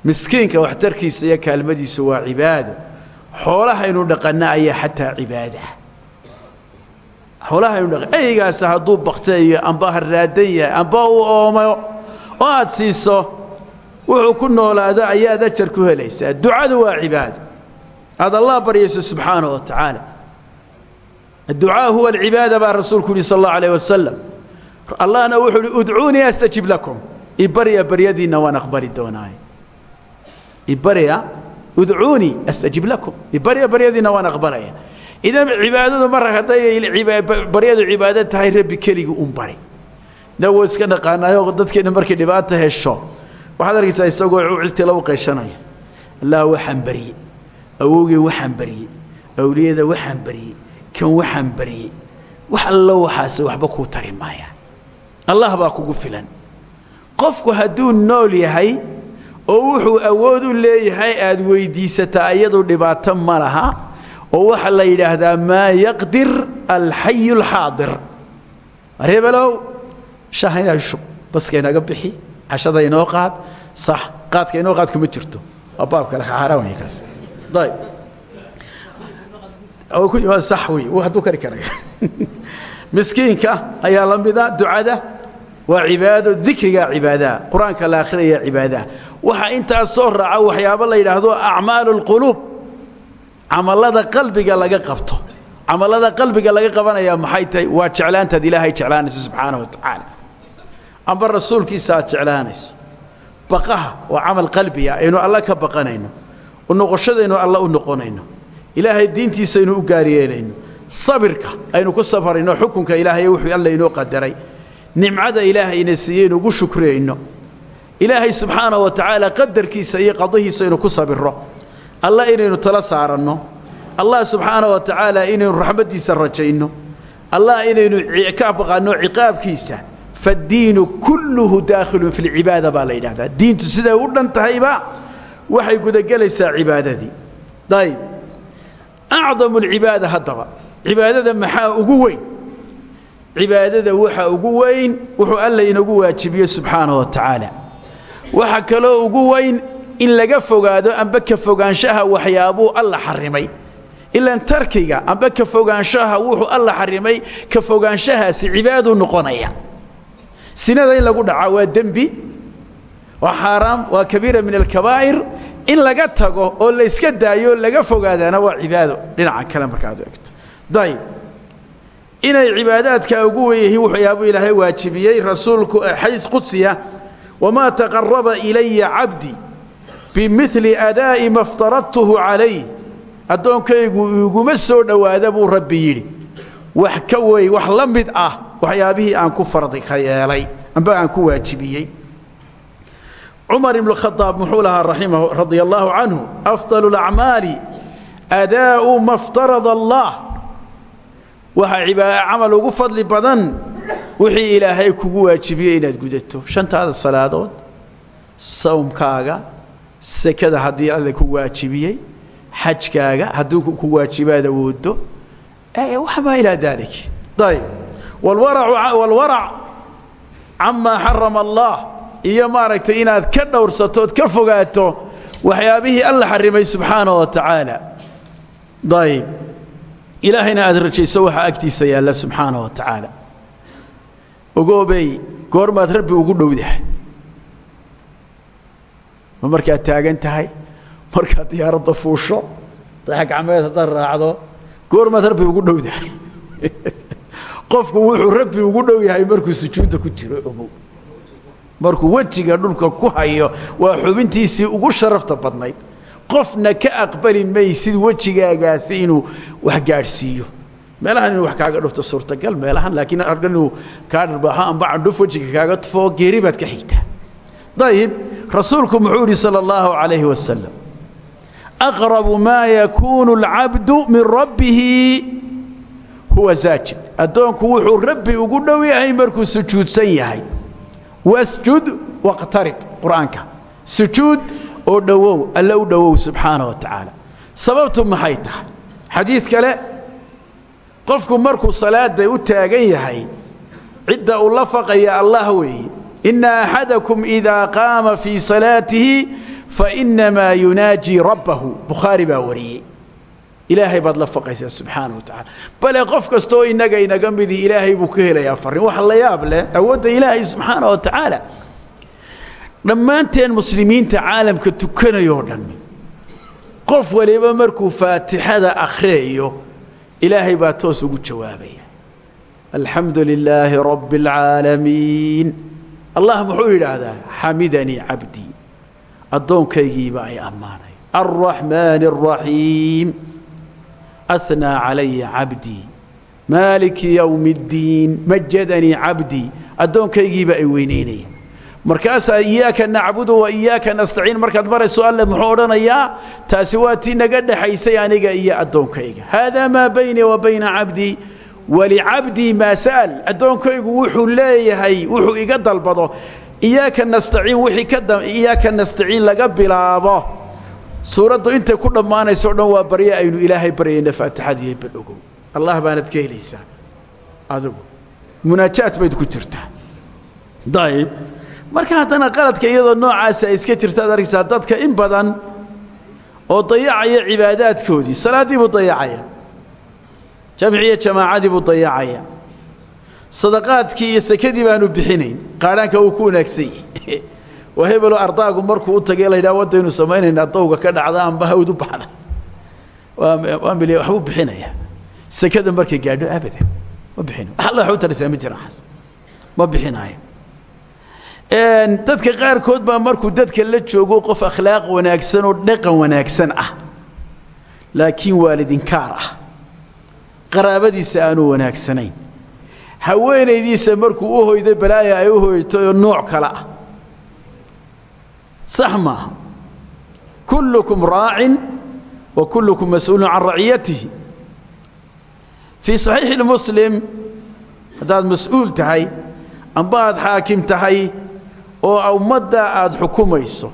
Miskiinka waxtarkiisa iyo kaalmadiisu waa cibaado. Xoolahaynu dhaqanna ayaa xataa cibaadah xoolaha aynu dhaqan eygaasi hadduu bakteeyo amba harraadan yahay amba uu oomo oo aad siiso wuxuu ku noolaado ayaad ajar ku helaysaa. Ducadu waa cibaado aad allah baryayso subxaanaه wa tacaala adducaa huwa alcibaada baa rasuulku yihi sal اllahu alayh wasalam allahna wuxuu uhi astajib lakum. Ibarya baryadiinna waan aqbali doonaaye ibarya udcuunii astajib lakum. Ibarya baryadiinna waan aqbalaya. Idan cibaadadu mar hadday baryadu cibaado tahay rabbi keligii un bari. Iska dhaqaanaayo dadkeena markay dhibaata hesho waxaad arkaysaa isagoo ciltila u qayshanayo allah waxaan baryey awowgey waxaan baryey awliyada waxaan baryey kan waxaan baryey wax allo waxaase waxba kuu tari maaya. Allah baa kugu filan. Qofku hadduu nool yahay oo wuxuu awood u leeyahay aad weyddiisataa iyadu dhibaato ma laha oo waxaa la yidhaahdaa maa yaqdir alxayu alxaadir reebelow shaha inaa shub baska inaga bixi cashada inoo qaad sax qaadka inoo qaad kuma jirto. Waa baab kale xaaraan wey kaas. Ayb sax wey hadduu kari karayo miskiinka ayaa la mida ducada waa cibaado dikrigaa cibaadaha qur'aanka la akhriyaya cibaadaha waxaa intaas soo raaca waxyaabo la yidhaahdo acmaalu اlquluub camalada qalbiga laga qabto. Camalada qalbiga laga qabanaya maxay tahay? Waa jeclaantaad ilaahay jeclaanayso subxaana wa tacaala amba rasuulkiisa aad jeclaanayso. Baqaha waa camal qalbiga aynu alla ka baqanayno. U noqoshadaynu alla u noqonayno. Ilaahay diintiisa aynu u gaaryeelayno sabirka aynu ku safarayno xukunka ilaahay wuxuu alla inoo qadaray. Nimcada ilaahayna siiyeynu ugu shukriyayno ilaahay subxaana wa tacaala qadarkiisa iyo qadahiisa aynu ku sabiro allah inaynu tala saaranno. Allah subxaana wa tacaala inaynu raxmaddiisa rajayno. Allah inaynu ka baqanno ciqaabkiisa faddiinu kulluhu daakhilun fi lcibaada baa la yidhahdaa diintu siday u dhan tahayba waxay gudagelaysaa cibaadadii ayb acdamu alcibaada haddaba cibaadada maxaa ugu weyn cibaadada waxa ugu weyn wuxuu alla inagu waajibiye subxaana wa tacaala waxa kaloo ugu weyn in laga fogaado amba ka fogaanshaha waxyaabuu alla xarimay ilan tarkiga amba ka fogaanshaha wuxuu alla xarimay ka fogaanshahaasi cibaaduu noqonaya sinada in lagu dhaca waa dembi waa xaaraam waa kabiira min alkabaa'ir. In laga tago oo layska daayo laga fogaadaana waa cibaado. Dhinaca kale markaad eegto. Dayib. Inay cibaadaadka ugu wen yihiin waxyaabuu ilaahay waajibiyey rasuulku xadiis qudsiya wamaa taqaraba ilaya cabdi bimili adaa'i ma ftaradtuhu calayh. Addoonkaygu iguma soo dhowaada buu rabbi yidhi. Wax ka wey wax la ah waxyaabihii aan ku fardi ka yeelay amba aan ku waajibiyey. Cumar ibnu khadaab muxuu lahaa raximah radia allaahu canhu afdalu اlacmaali ma ftarada allah. Waxaa camal ugu fadli badan wixii ilaahay kugu waajibiyey inaad gudato. Shantaada salaadood sawmkaaga sekada haddii alle ku waajibiyey xajkaaga hadduu ku waajibaad awoodo waxmaa ilaa daalik. Ayb wاlwarac camaa xarama allah. Iyo maaragtay inaad ka dhowrsatood ka fogaato waxyaabihii alla xarimay subxaanaه wa tacaala ayb ilaahayna aad rajayso waxaa agtiisa yaalla subxaana wa tacaala ogoobey goormaad rabbi ugu dhowdahay ma markaad taagan tahay? Markaad diyaaradda fuusho? Dayax gacmeed haddaad raacdo? Goormaad rabbi ugu dhowdahay qofku wuxuu rabbi ugu dhow yahay markuu sujuudda ku jiro ogow. Markuu wejiga dhulka ku hayo waa xubintiisii ugu sharafta badnayd. Qofna ka aqbali maysid wejigaagaasi inuu wax gaadhsiiyo. Meelahan inuu wax kaaga dhufto suurtagal meelahan laakiin arga inuu kaa dharbaaho amba candhuf wejiga kaaga tufoo geeri baad ka xigtaa dayib rasuulku muxuu idhi sala allahu calayhi wasalam aqrabu maa yakuunu alcabdu min rabbihi huwa saajid. Addoonku wuxuu rabbi ugu dhow yahay markuu sujuudsan yahay. Wasjud waqtarib qur'aanka. Sujuud oo dhowow alle u dhowow subxaana wa tacaala sababtu maxay tahay? Xadiid kale qofku markuu salaada u taagan yahay cidda uu la faqaya allah weeye. Ina axadakum idaa qaama fii salaatihi fainamaa yunaajii rabbahu. Bukhaari baa wariyey ilaahay baad la faqaysaa subxaana wa tacaala. Bale qof kastooo innaga inaga midii ilaahay buu ka helayaa farrin wax la yaab leh awoodda ilaahay subxaana wa tacaala. Dhammaanteen muslimiinta caalamka tukanayoo dhan qof waliba markuu faatixada akhriyayo ilaahay baa toos ugu jawaabaya. Alxamdu lilaahi rabbi alcaalamiin allah muxuu yidhaahdaa xamidanii cabdii addoonkaygiiba ay ammaanay. Alraxmaani alraxiim ahnaa calaya cabdii maaliki yowmi اddiin majadanii cabdii addoonkaygiiba ay weyneynaya markaasaa iyaaka nacbudu wa iyaaka nastaciin markaad marayso alle muxuu odhanayaa taasi waa tii naga dhexaysay aniga iyo addoonkayga haadaa maa baynii wa bayna cabdii walicabdii maa sa'al addoonkaygu wuxuu leeyahay wuxuu iga dalbado iyaaka nastaciin wixii ka iyaaka nastaciin suuraddu intay ku dhammaanayso o dhan waa baryo aynu ilaahay baryayna faatixadiiyo badhogow allah baanad ka helaysaa adigu munaajaad bayd ku jirtaa dayib marka haddana qaladka iyadoo noocaasa iska jirta ad arkaysaa dadka in badan oo dayacaya cibaadaadkoodii salaaddii buu dayacaya jamciyo jamaacadii buu dayacaya sadaqaadkii iyo sekadii baanu bixinayn qaadhaanka wuu ku wanaagsan yahi waa hebelo ardaagu markuu u tagay la yidhaha waddaynu samaynaynaa dawga ka dhacda amba hawd u baxda waa mil waxbuu bixinaya. Sekada markay gaadho abadan ma bixinayo wax alla wax u tarisaa ma jira waxaas ma bixinaayo. Dadka qaarkood baa markuu dadka la joogo qof akhlaaq wanaagsan oo dhaqan wanaagsan ah laakiin waalidinkaar ah. Qaraabadiisa aanu wanaagsanayn. Haweenaydiisa markuu u hoydo balaaya ay u hoyto oo nooc kale ah sax maaha. Kullukum raacin wa kullukum mas'uulun can raciyatihi fii saxiixi muslim haddaad mas'uul tahay amba aad xaakim tahay oo ummadda aada xukumayso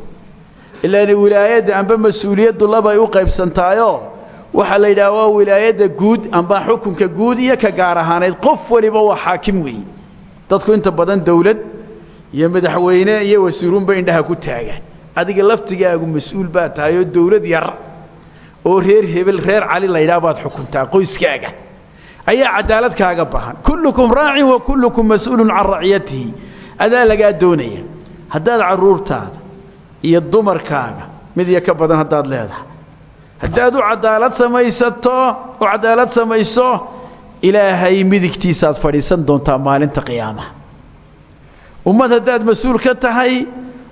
ilaan wilaayadda amba mas'uuliyaddu labay u qaybsantaayoo waxaa la yidhaha waa wilaayadda guud amba xukunka guud iyo ka gaar ahaaneed qof waliba waa xaakim weeye dadku inta badan dawlad iyo madaxweyne iyo wasiiruunba indhaha ku taagaan adiga laftigaagu mas'uul baad tahay oo dawlad yar oo reer hebel reer cali la yidhaha baad xukuntaa qoyskaaga. Ayaa cadaalad kaaga baahan. Kullukum raacin wa kullukum mas'uulun can raciyatihi. Adaa lagaa doonaya. Haddaad carruurtaada iyo dumarkaaga mid iyo ka badan haddaad leedahay. Haddaad u cadaalad samaysato u cadaalad samayso ilaahay midigtiisaad fadhiisan doontaa maalinta qiyaamaha. Ummad haddaad mas'uul ka tahay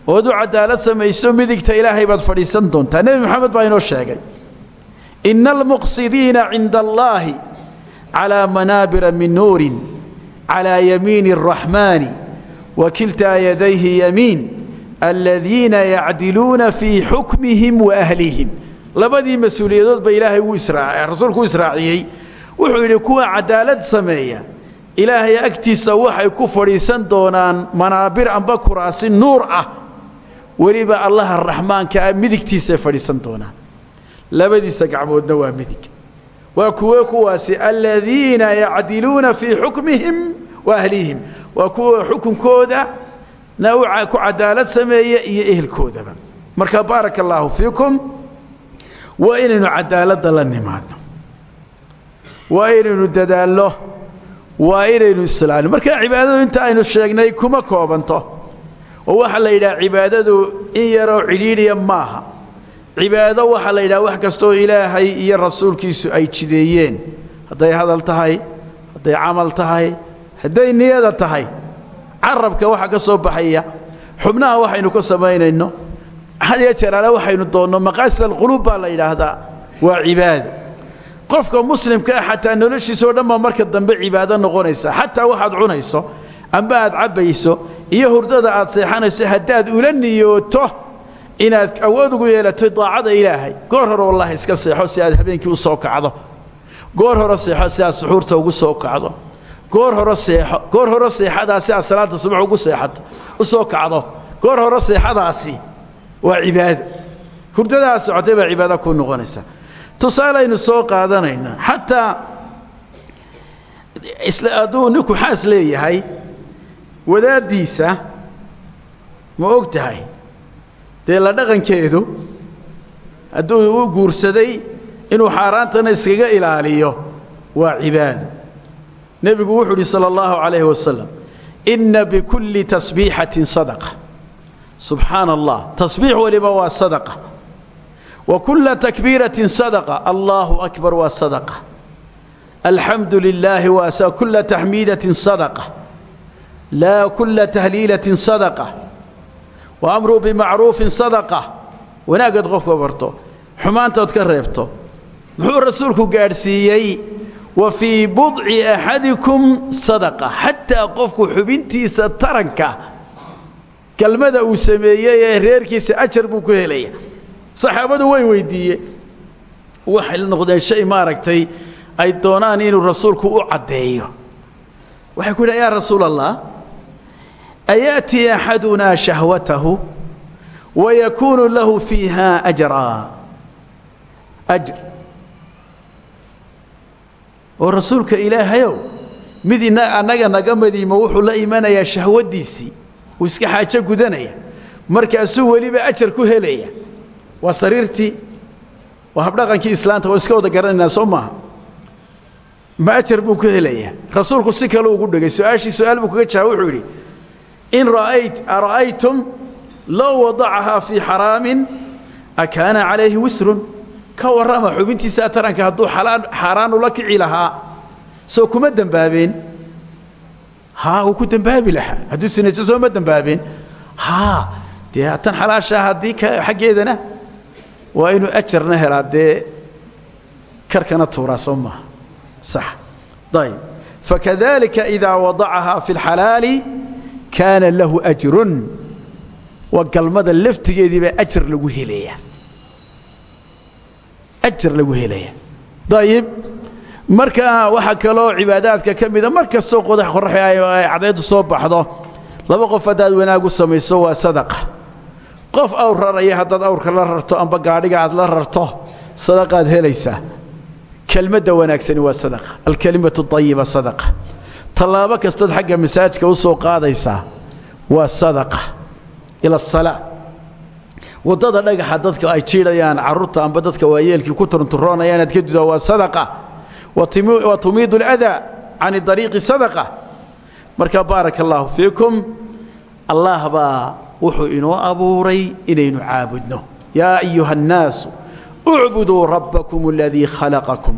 ood u cadaalad samayso midigta ilaahay baad fadhiisan doontaa. Nebi moxamed baa inoo sheegay ina almuqsidiina cinda allaahi calaa manaabira min nuurin calaa yamiini araxmaani wa kiltaa yadayhi yamiin aladiina yacdiluuna fii xukmihim wa ahlihim. Labadii mas'uuliyadood ba ilaahay uu israa rasuulku u wuxuu yidhi kuwa cadaalad sameeya ilaahay agtiisa waxay ku fadhiisan doonaan manaabir amba kuraasi nuur ah weliba allaha raxmaanka ah midigtiisay fadhiisan doonaan. Labadiisa gacmoodna waa midig. Waa kuwo kuwaasi aladiina yacdiluuna fii xukmihim wa ahlihim. Waa kuwa xukunkooda na ku cadaalad sameeya iyo ehelkoodaba. Marka baaraka allaahu fiikum. Waa inaynu cadaaladda la nimaadno. Waa inaynu dadaallo. Waa inaynu islaalno marka cibaadadu inta aynu sheegnay kuma koobanto oo waxaa la yidhaha cibaadadu in yaroo cidhiidhiya maaha. Cibaado waxaa la yidhaha wax kastooo ilaahay iyo rasuulkiisu ay jideeyeen. Hadday hadal tahay hadday camal tahay hadday niyada tahay. Carabka waxa ka soo baxaya xubnaha waxaynu ka samaynayno had iyo jeer ale waxaynu doonno maqaasid alquluub baa la yidhaahdaa waa cibaado. Qofka muslimka ah xataa noloshiisa o dhan baa marka dambe cibaado noqonaysa. Xataa waxaad cunayso amba aad cabbayso iyo hurdada aad seexanayso haddaad ula niyooto inaad awood ugu yeelato daacada ilaahay. Goor hore wallahi iska seexo si aad habeenkii u soo kacdo. Goor hore seexo si aad suxuurta ugu soo kacdo. Goor hore seexo goor hore seexadaa aad salaada subax ugu seexato u soo kacdo. Goor hore seexadaasi waa cibaado hurdadaas socotay baa cibaado ku noqonaysa. Tusaalaynu soo qaadanaynaa xataa hadduu ninku xaas leeyahay wadaaddiisa ma og tahay dee la dhaqankeedu hadduu u guursaday inuu xaaraantana iskaga ilaaliyo waa cibaado nebigu wuxuu uhi salى اllahu عalayhi wasalam ina bikulli tasbiixatin sadaqa subxaana allah tasbiix waliba waa sadaqa wa kula takbiiratin sadaqa allahu akbar waa sadaqa alxamdu lilaahi waa kula taxmiidatin sadaqa kula tahliilatin sadaqa wa amru bimacruufin sadaqa wanaagaad qofka barto xumaantood ka reebto muxuu rasuulku gaadhsiiyey wa fii budci axadikum sadaqa xataa qofku xubintiisa taranka galmada uu sameeyey ee reerkiisa ajar buu ku helaya saxaabadu way weydiiyeen waxay noqdeen shay maaragtay ay doonaan inuu ayaأtii axadunaa shahwatahu wayakuunu lahu fiiha ajraa ajr oo rasuulka ilaahayow mid ina naga madiimo wuxuu la imanayaa shahwaddiisii uu iska xaajo gudanaya markaasuu weliba ajar ku helaya waa sariirtii waa habdhaqankii islaanta waa iska wada garanaynaa soo ma ajar buu ku helayaa rasuulku si kale ugu dhegay su'aashii buu kaga yidhi in ra'ayt ara'aytum low wadacahaa fii xaraamin akaana calayhi wisrun. Ka warrama xubintiisaa taranka hadduu xaaraan ula kici lahaa. Soo kuma dembaabeen haa wuu ku dembaabi lahaa. Hadduu sinayso soo ma dembaabeen haa dee tan xalaashaa haddii xaggeedana waa inuu ajarna helaa dee karkana tuuraa soo maaha sax. Ayb fakadalika idaa wadacahaa fi اlxalaali kaana lahu ajrun waa galmada laftigeedii baa ajar lagu helaya ajar lagu helaya dayib marka waxaa kaloo cibaadaadka ka mida mar kastoo qodax qoraxi ay cadaydu soo baxdo laba qof haddaad wanaagu samayso waa sadaqa. Qof awr raraya haddaad awrka la rarto amba gaadhiga aad la rarto sadaqaad helaysaa. Kelmadda wanaagsani waa sadaqa. Alkelimatu ayiba sadaqa tallaabo kastood xagga masaajidka u soo qaadaysaa waa sadaqa ila asalaa waddada dhagaxa dadka ay jiidhayaan carruurta amba dadka waayeelkii ku turunturoonaya inaad ka dido waa sadaqa. Wa tumiidu aladaa cani dariiqi sadaqa. Marka baaraka fiikum allah baa wuxuu inoo abuuray inaynu caabudno. Yaa ayuha annaasu ucbuduu rabbakum aladii khalaqakum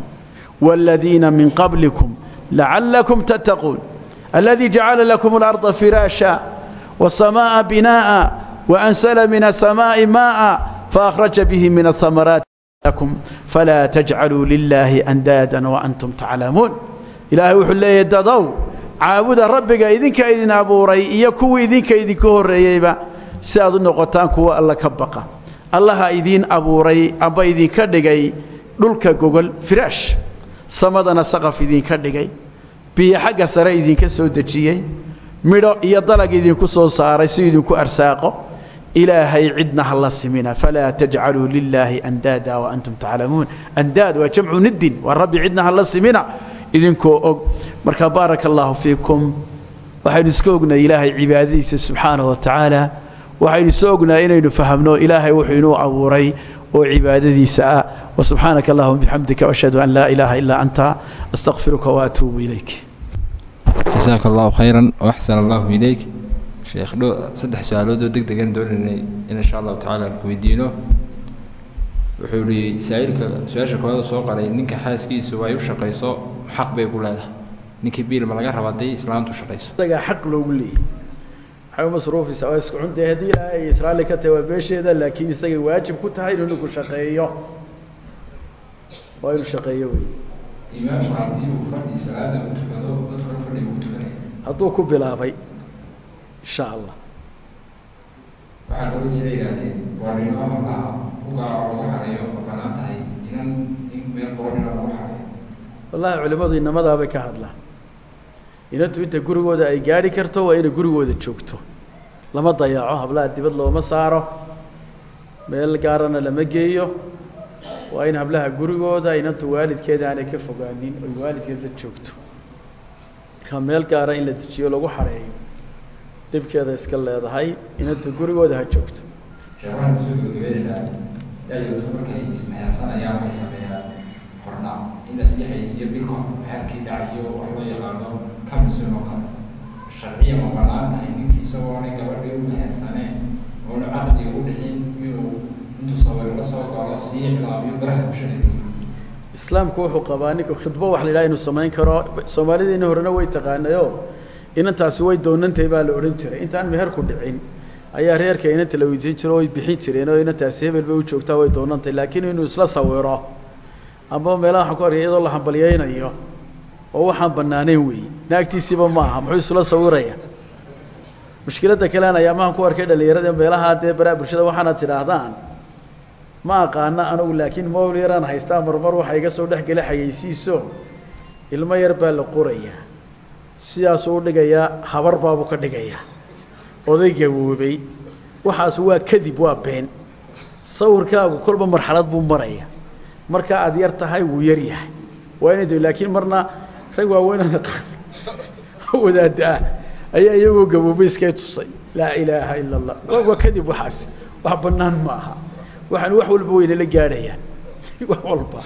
wاladiina min qablikum lacallakum tattaquun aladii jacala lakum اlarda firaasha wالsamaaءa binaaءa وأنسل من السماء ماء فأخرج به من الثمرات لكم فلا تجعلوا لله أندادا وأنتم تعلمون إلهي وحو ليه دادو عابد ربك إذنك إذن أبوري إيكو إذنك إذنك هريبا سياد النقطان كوا الله كبقى الله إذن أبوري أبا إذن كدقي دلك جوجل فراش samadana saqaf idinka dhigay biyo xagga sare idinka soo dejiyey midho iyo dalag idinku soo saaray si idinku arsaaqo ilaahay cidna hala simina. Falaa tajcaluu lilaahi andaada waantum taclamuun. Andaad waa jamcu niddin waa rabbi cidna hala simina. Idinkoo og. Marka baaraka fiikum waxaynu iska ognay ilaahay cibaadadiisa subxaanahu wa tacaala. Waxaynu iska ognaa inaynu fahamno ilaahay wuxuu inuu abuuray oo cibaadadiisa ah. Wasubxaanaka allahuma bixamdika ashhadu an laa ilaaha ilaa anta astaqfiruka waatuubu ilayk. Jasaaka allahu khayran waxsan allahu ilayk. Sheekh dho saddex su'aalood oo deg degan doonaynay in insha allahu tacala aan ku weydiino. Wuxuu yihi saa'ilka su'aasha kooada soo qaray ninka xaaskiisu ay u shaqayso xaq bay ku leedahay. Ninkii biil ma laga raba hadday islaantu shaqayso. Xaq loogu leeyahy masruufaysaa waa isku cuntay haddii ilaahay ay israali ka tahay waa beesheeda laakiin isagay waajib ku tahay inuu ninku shaqeeyo. Waa inuu shaqeeyo wey imaamku haddii uu fadhi salaada u tukado dadkuna fadhi uu tukanaya hadduu ku bilaabay insha allah waxaa kaloo jira yidhahdeen waarnimo hablaha u gaaco lagu xareeyo ma bannaan tahay inan in meel qoonina lagu xareeyo. Wallahi culimmadu inamadaabay ka hadlaan inantu inta gurigooda ay gaadhi karto waa inay gurigooda joogto. Lama dayaco hablaha dibad looma saaro meel gaarana lama geeyo. Waa in hablaha gurigooda inantu waalidkeeda aanay ka fogaanin oy waalidkeed la joogto. Marka meel gaara in la dejiyo lagu xareeyo dhibkeeda iska leedahay inantu gurigooda ha joogto. Karnaa in la sii haysiiyo bilka xeerkii dhacayo wax loo yaqaano kamison oo kale sharciya ma bannaan tahay inuu intuu soo galo wuxuu qabaa ninku khidbo wax la yidhaha inuu samayn karo soomaalideena horena way taqaanayo inantaasi way doonantahay baa la odhan jiray intaan meherku dhicin ayaa reerka inanta la weydiin jiro way bixin jireen oo inantaasi hebel bay u joogtaa way doonantahay laakiin inuu isla sawiro amba meelaha waxaan ku arkay iyadoo la hambalyeynayo oo waxaan banaanayn weeye naagtiisiiba ma aha muxuu isla sawiraya. Mushkiladda kalean ayaamahan ku arkay dhalinyarada meelaha dee baraa bulshada waxaana tidhaahdaan ma aqaana anugu laakiin mowl yaraan haystaa marmar waxaa iga soo dhex gela xayeysiiso. Ilmo yar baa la qorayaa sidaasuu u dhigayaa habar baabuu ka dhigayaa. Oday gaboobay waxaas waa kadib waa been. Sawirkaagu kolba marxalad buu maraya markaa aada yar tahay wuu yar yahay waa inay laakiin marna rag waaweynaan wadaada ah ayaa iyagoo gaboobay iskay tusay laa ilaaha ila allah waa kadib waxaas. Wax banaan ma aha. Waxaan wax walba waynala gaadhayaan. Wax walba.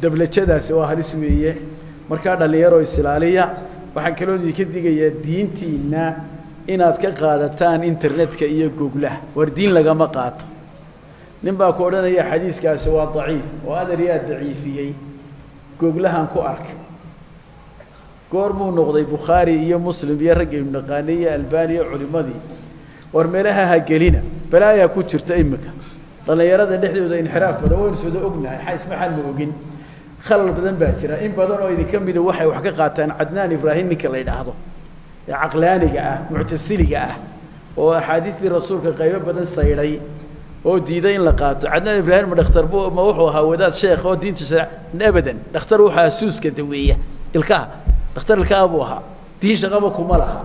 Dablajadaasi waa halis weeye. Markaa dhallinyaro isilaaliya waxaan kaloo idinka digayaa diintiina inaad ka qaadataan internetka iyo googlaha. War diin lagama qaato. Nin baa ku odhanaya xadiiskaasi waa daciif oo adar yaa daciifiyey. Googlahan ku arkay goormuu noqday bukhaari iyo muslim iyo ragga ibnaqaani iyo albani iyo culimadii war meelaha ha gelina balaayaa ku jirta imika. Dhallinyarada dhexdooda inxiraaf badan waynu sooda ognahay xaismaxaan ma ogin. Khalal badan baa jira. In badan oo idinka mida waxay wax ka qaataan cadnaan ibraahim ninka la yidhaahdo. Ee caqlaaniga ah muctasiliga ah oo axaadiistii rasuulka qaybo badan saydhay oo diiday in la qaato. Cadnaan ibraahim ma dhakhtar bu ma wuxuu ahaa wadaad sheekh oo diinta shar abadan. Dhakhtar wuxuu ahaa suuska daweeya ilkaha dhakhtar ilkaha buu ahaa diin shaqaba kuma laha.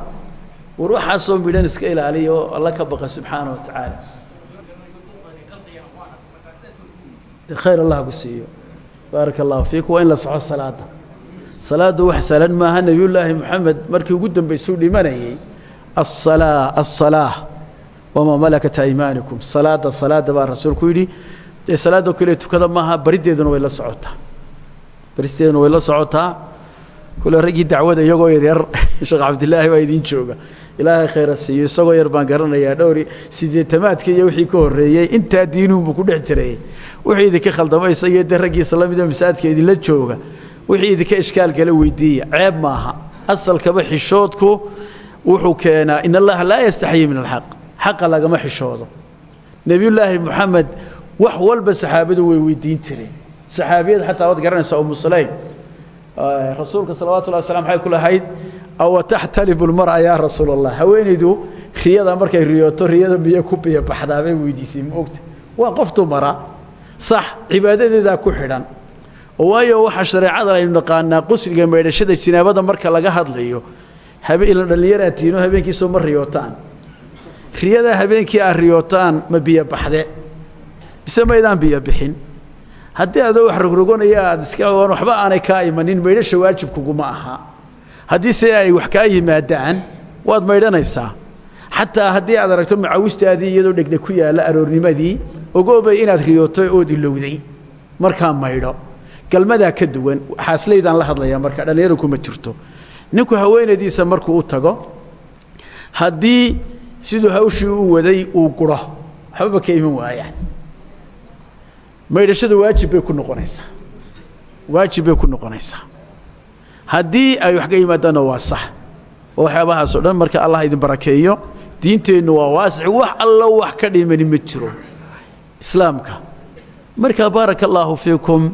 War waxaasoo midhan iska ilaaliya alla ka baqa subxaana wa tacaala. Khayr allah ku siiyo. Baaraka allahu in la soco salaada. Salaaddu wax salan maaha nebiyullaahi moxamed markii ugu dambaysuu dhimanayey asalaa asalaa wamaa malakat aymaanikum. Salaada salaada baa rasuulku yidhi dee salaadoo keliya tukada maaha bariddeeduna way la socotaa. Baristeeduna way la socotaa kule raggii dacwada iyagoo yaryar sheekh cabdillaahi waa idiin jooga. Ilaahay khayra siiyo isagoo yar baan garanayaa dhowri. Sideetamaadka iyo wixii ka horreeyey intaa diinuunbuu ku dhex jiray. Wixii idinka khaldama isagii dee raggiisa la mida masaajidka idinla jooga. Wixii idinka ishkaal kala weydiiya. Ceeb maaha. Asalkaba xishoodku wuxuu keenaa in allaha laa yastaxyi min alxaq xaqa lagama xishoodo. Nebiyullaahi moxamed wax walba saxaabadu way weydiin jireen. Saxaabiyada xataa waad garanaysaa umu sulaym rasuulka salawatullahi waslam maxay ku lahayd awa taxtalibu lmara yaa rasuul allah haweenaydu riyada markay riyooto riyada miyo ku biyo baxdaa weydiisay ma waa qof dumara. Sax cibaadadeedaa ku xidhan. Waayo waxaa shareecada aynu naqaanaa qusliga maydhashada jinaabada marka laga hadlayo habeen dhallinyaraad tiino habeenkiisoo ma riyootaan. Riyadaa habeenkii aad riyootaan ma biyo baxde. Mise maydaan biyo bixin haddii adoo wax rogrogonaya aada iska oon waxba aanay kaa imanin maydhasha waajibkuguma aha. Haddii se ay wax kaa yimaadaan waad maydhanaysaa. Xataa haddii aad aragto macawistaadii iyadoo dhegdheg ku yaalla aroornimadii ogoobay inaad riyootay ood ilowday markaa maydho. Galmadaa ka duwan xaaslaydaan la hadlayaa marka dhallinyaro kuma jirto. Ninku haweenaydiisa markuu u tago haddii siduu hawshii u waday uu guro. Waxbaba ka iman waayaan maydhashada waajib bay ku noqonaysaa. Waajib bay ku noqonaysaa. Haddii ay wax ka yimaadaanna waa sax oo waxyaabahaasoo dhan marka allah idin barakeeyo diinteennu waa waasix wax allo wax ka dhimani ma jiro. Islaamka marka baaraka allaahu fiikum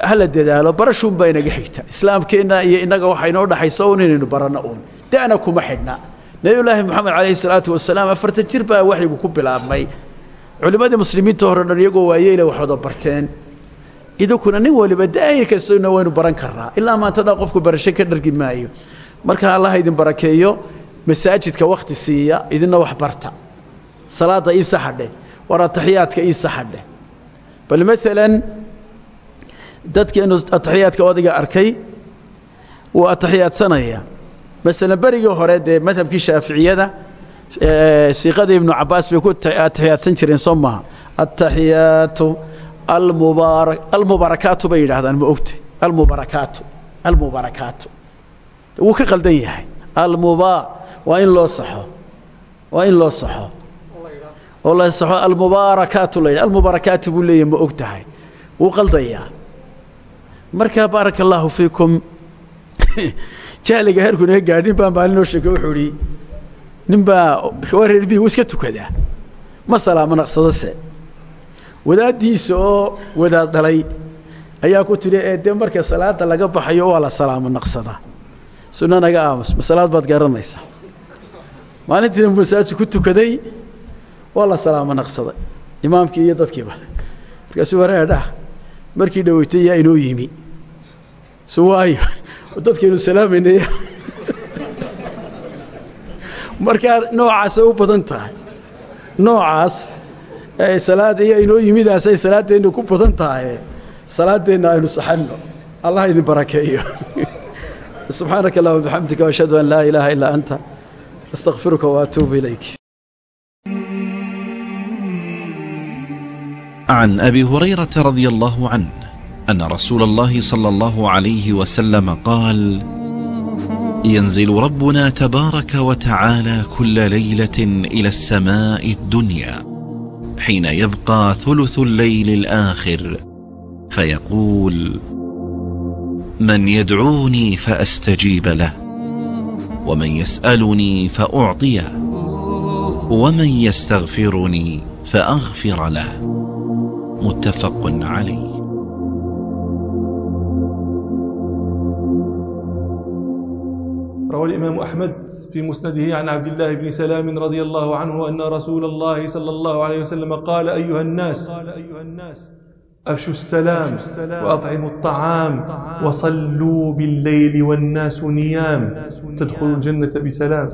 hala dadaalo barashuun baa inaga xigta. Islaamkeenna iyo innaga waxaa inoo dhaxaysa un inaynu baranno uun. Da'na kuma xidhna. Nebiyullaahi moxamed calayhi salaatu wasalaam afartan jir baa waxyigu ku bilaabmay culimmadii muslimiinta hore dhan iyagoo waayeyle wax wada barteen. Idinkuna nin waliba daa'ir kastona waynu baran karnaa ilaa maantadaa qofku barasho ka dhargi maayo. Marka allah idin barakeeyo masaajidka wakhti siiya idinna wax barta. Salaadda ii saxadhe war ataxiyaadka ii saxadhe bal maalan dadkeenu ataxiyaadka odayga arkay wuu ataxiyaadsanaya. Masalan berigii hore dee madhabkii shaaficiyada siiqada ibnu cabaas bay ku ataxiyaadsan jireen soo maha ataxiyaatu almubaara almubarakaatu bay yidhahdaan ma ogta almubarakaatu almubarakaatu. Wuu ka qaldan yahay. Almuba waa in loo saxo. Waa in loo saxo. Oo la saxo almubaarakaatu la yidhah almubarakaatu buu leeyahay ma og wuu qaldayaa marka baaraka fiikum jahliga heerku naga gaadh nin baa maalin noo sheeke wuxuu idhi nin baa waa reer bihi wuu iska tukadaa ma salaamo naqsadose oo wadaad dhalay ayaa ku tidhi ee dee marka laga baxayo waa la salaamo naqsadaa aamus ma salaad baad garanaysaa maalintiina masaajid ku tukaday waa la salaamo imaamkii iyo dadkiiba. Markaasuu wareedhah markii dhaweytay yaa inoo yimi. Su waayo. Dadkaynu markaa noocaasay u badan tahay noocaas salaada iyo inoo yimidaasay salaaddeennu ku badan tahay salaaddeenna aynu saxanno allah idin barakeeyo subxaanaka allahuma bixamdika ashhadu an laa ilaaha ilaa anta astaqfiruka waatuubu ilayk عن أبي هريرة رضي الله عنه أن رسول الله صلى الله عليه وسلم قال ينزل ربنا تبارك وتعالى كل ليلة إلى السماء الدنيا حين يبقى ثلث الليل الآخر فيقول من يدعوني فأستجيب له ومن يسألني فأعطيه ومن يستغفرني فأغفر له متفق عليه روى الإمام أحمد في مسنده عن عبد الله بن سلام رضي الله عنه أن رسول الله صلى الله عليه وسلم قال أيها الناس أفشوا السلام وأطعموا الطعام وصلوا بالليل والناس نيام تدخل الجنة بسلام